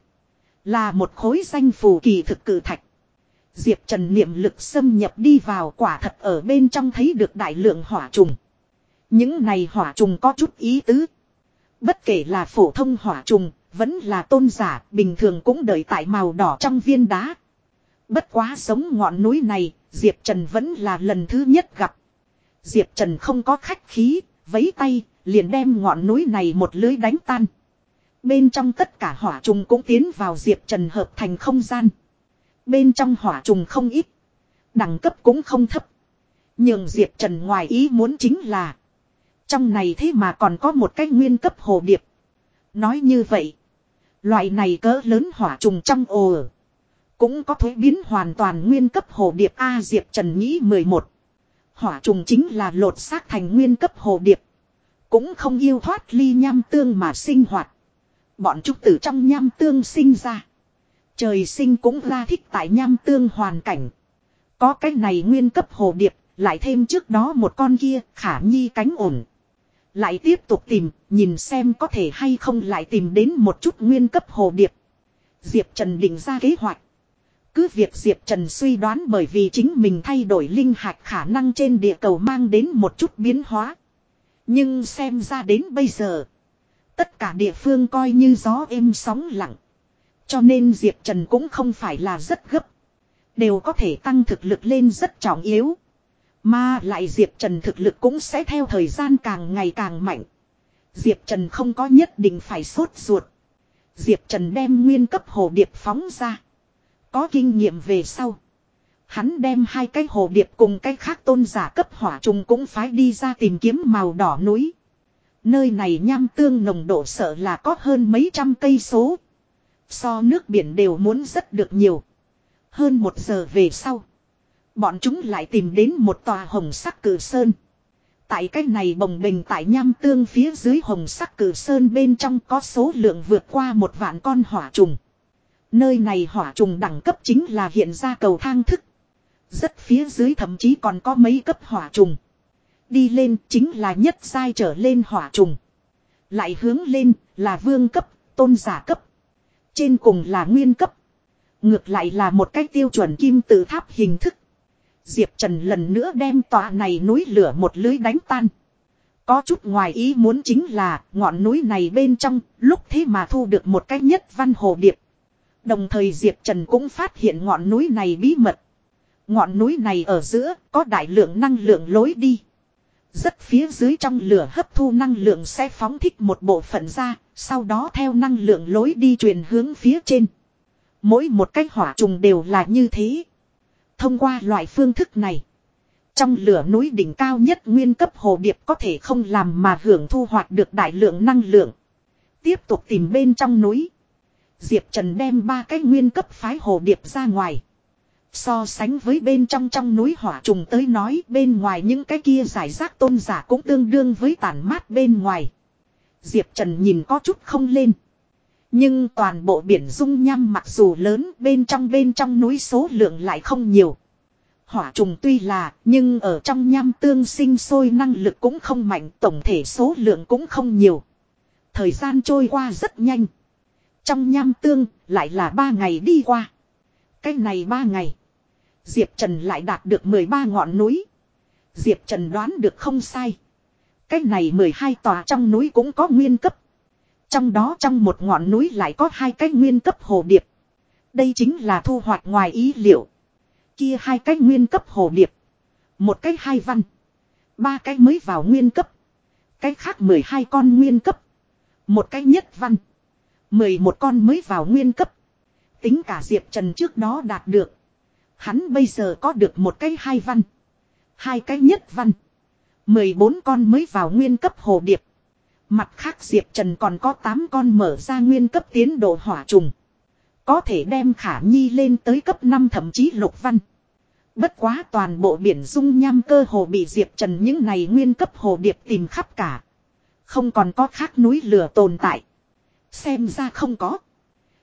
Là một khối danh phù kỳ thực cử thạch. Diệp Trần niệm lực xâm nhập đi vào quả thật ở bên trong thấy được đại lượng hỏa trùng. Những này hỏa trùng có chút ý tứ. Bất kể là phổ thông hỏa trùng, vẫn là tôn giả, bình thường cũng đợi tại màu đỏ trong viên đá. Bất quá sống ngọn núi này, Diệp Trần vẫn là lần thứ nhất gặp. Diệp Trần không có khách khí, vấy tay, liền đem ngọn núi này một lưới đánh tan. Bên trong tất cả hỏa trùng cũng tiến vào Diệp Trần hợp thành không gian. Bên trong hỏa trùng không ít. Đẳng cấp cũng không thấp. Nhưng Diệp Trần ngoài ý muốn chính là. Trong này thế mà còn có một cái nguyên cấp hồ điệp. Nói như vậy. Loại này cỡ lớn hỏa trùng trong ồ. Cũng có thuế biến hoàn toàn nguyên cấp hồ điệp A Diệp Trần nghĩ 11. Hỏa trùng chính là lột xác thành nguyên cấp hồ điệp. Cũng không yêu thoát ly nham tương mà sinh hoạt. Bọn trúc tử trong nham tương sinh ra. Trời sinh cũng ra thích tại nham tương hoàn cảnh. Có cái này nguyên cấp hồ điệp, lại thêm trước đó một con kia khả nhi cánh ổn. Lại tiếp tục tìm, nhìn xem có thể hay không lại tìm đến một chút nguyên cấp hồ điệp. Diệp Trần định ra kế hoạch. Cứ việc Diệp Trần suy đoán bởi vì chính mình thay đổi linh hạch khả năng trên địa cầu mang đến một chút biến hóa. Nhưng xem ra đến bây giờ. Tất cả địa phương coi như gió êm sóng lặng. Cho nên Diệp Trần cũng không phải là rất gấp. Đều có thể tăng thực lực lên rất trọng yếu. Mà lại Diệp Trần thực lực cũng sẽ theo thời gian càng ngày càng mạnh. Diệp Trần không có nhất định phải sốt ruột. Diệp Trần đem nguyên cấp hồ điệp phóng ra. Có kinh nghiệm về sau. Hắn đem hai cái hồ điệp cùng cái khác tôn giả cấp hỏa trùng cũng phải đi ra tìm kiếm màu đỏ núi. Nơi này nham tương nồng độ sợ là có hơn mấy trăm cây số. So nước biển đều muốn rất được nhiều. Hơn một giờ về sau. Bọn chúng lại tìm đến một tòa hồng sắc cử sơn. Tại cái này bồng bình tại nham tương phía dưới hồng sắc cử sơn bên trong có số lượng vượt qua một vạn con hỏa trùng. Nơi này hỏa trùng đẳng cấp chính là hiện ra cầu thang thức. Rất phía dưới thậm chí còn có mấy cấp hỏa trùng. Đi lên chính là nhất sai trở lên hỏa trùng. Lại hướng lên là vương cấp, tôn giả cấp. Trên cùng là nguyên cấp. Ngược lại là một cái tiêu chuẩn kim tự tháp hình thức. Diệp Trần lần nữa đem tòa này núi lửa một lưới đánh tan. Có chút ngoài ý muốn chính là ngọn núi này bên trong lúc thế mà thu được một cái nhất văn hồ điệp. Đồng thời Diệp Trần cũng phát hiện ngọn núi này bí mật. Ngọn núi này ở giữa có đại lượng năng lượng lối đi. Rất phía dưới trong lửa hấp thu năng lượng sẽ phóng thích một bộ phận ra, sau đó theo năng lượng lối đi truyền hướng phía trên. Mỗi một cái hỏa trùng đều là như thế. Thông qua loại phương thức này, trong lửa núi đỉnh cao nhất nguyên cấp hồ điệp có thể không làm mà hưởng thu hoạch được đại lượng năng lượng. Tiếp tục tìm bên trong núi. Diệp Trần đem ba cái nguyên cấp phái hồ điệp ra ngoài. So sánh với bên trong trong núi hỏa trùng tới nói bên ngoài những cái kia giải rác tôn giả cũng tương đương với tàn mát bên ngoài. Diệp Trần nhìn có chút không lên. Nhưng toàn bộ biển dung nham mặc dù lớn, bên trong bên trong núi số lượng lại không nhiều. Hỏa trùng tuy là, nhưng ở trong nham tương sinh sôi năng lực cũng không mạnh, tổng thể số lượng cũng không nhiều. Thời gian trôi qua rất nhanh. Trong nham tương, lại là ba ngày đi qua. cách này ba ngày. Diệp Trần lại đạt được 13 ngọn núi. Diệp Trần đoán được không sai. cách này 12 tòa trong núi cũng có nguyên cấp. Trong đó trong một ngọn núi lại có hai cái nguyên cấp hồ điệp. Đây chính là thu hoạch ngoài ý liệu. Kia hai cái nguyên cấp hồ điệp. Một cái hai văn. Ba cái mới vào nguyên cấp. Cái khác 12 con nguyên cấp. Một cái nhất văn. 11 con mới vào nguyên cấp. Tính cả Diệp Trần trước đó đạt được. Hắn bây giờ có được một cái hai văn. Hai cái nhất văn. 14 con mới vào nguyên cấp hồ điệp. Mặt khác Diệp Trần còn có 8 con mở ra nguyên cấp tiến độ hỏa trùng. Có thể đem khả nhi lên tới cấp 5 thậm chí lục văn. Bất quá toàn bộ biển dung nham cơ hồ bị Diệp Trần những này nguyên cấp hồ điệp tìm khắp cả. Không còn có khác núi lửa tồn tại. Xem ra không có.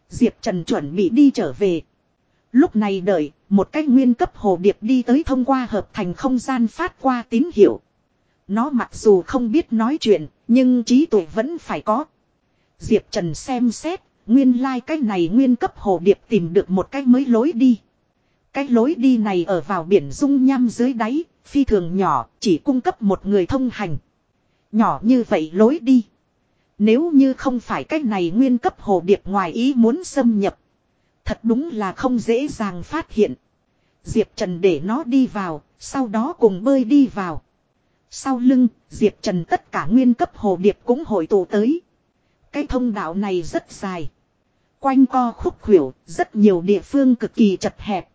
Diệp Trần chuẩn bị đi trở về. Lúc này đợi, một cái nguyên cấp hồ điệp đi tới thông qua hợp thành không gian phát qua tín hiệu. Nó mặc dù không biết nói chuyện, nhưng trí tuệ vẫn phải có. Diệp Trần xem xét, nguyên lai like cái này nguyên cấp hồ điệp tìm được một cái mới lối đi. Cái lối đi này ở vào biển dung nham dưới đáy, phi thường nhỏ, chỉ cung cấp một người thông hành. Nhỏ như vậy lối đi. Nếu như không phải cái này nguyên cấp hồ điệp ngoài ý muốn xâm nhập. Thật đúng là không dễ dàng phát hiện. Diệp Trần để nó đi vào, sau đó cùng bơi đi vào. Sau lưng, Diệp Trần tất cả nguyên cấp hồ điệp cũng hội tụ tới. Cái thông đạo này rất dài. Quanh co khúc khuỷu, rất nhiều địa phương cực kỳ chật hẹp.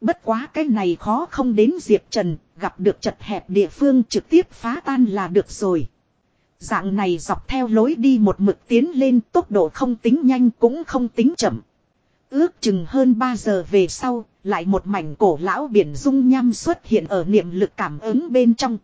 Bất quá cái này khó không đến Diệp Trần, gặp được chật hẹp địa phương trực tiếp phá tan là được rồi. Dạng này dọc theo lối đi một mực tiến lên tốc độ không tính nhanh cũng không tính chậm. Ước chừng hơn 3 giờ về sau, lại một mảnh cổ lão biển dung nham xuất hiện ở niệm lực cảm ứng bên trong.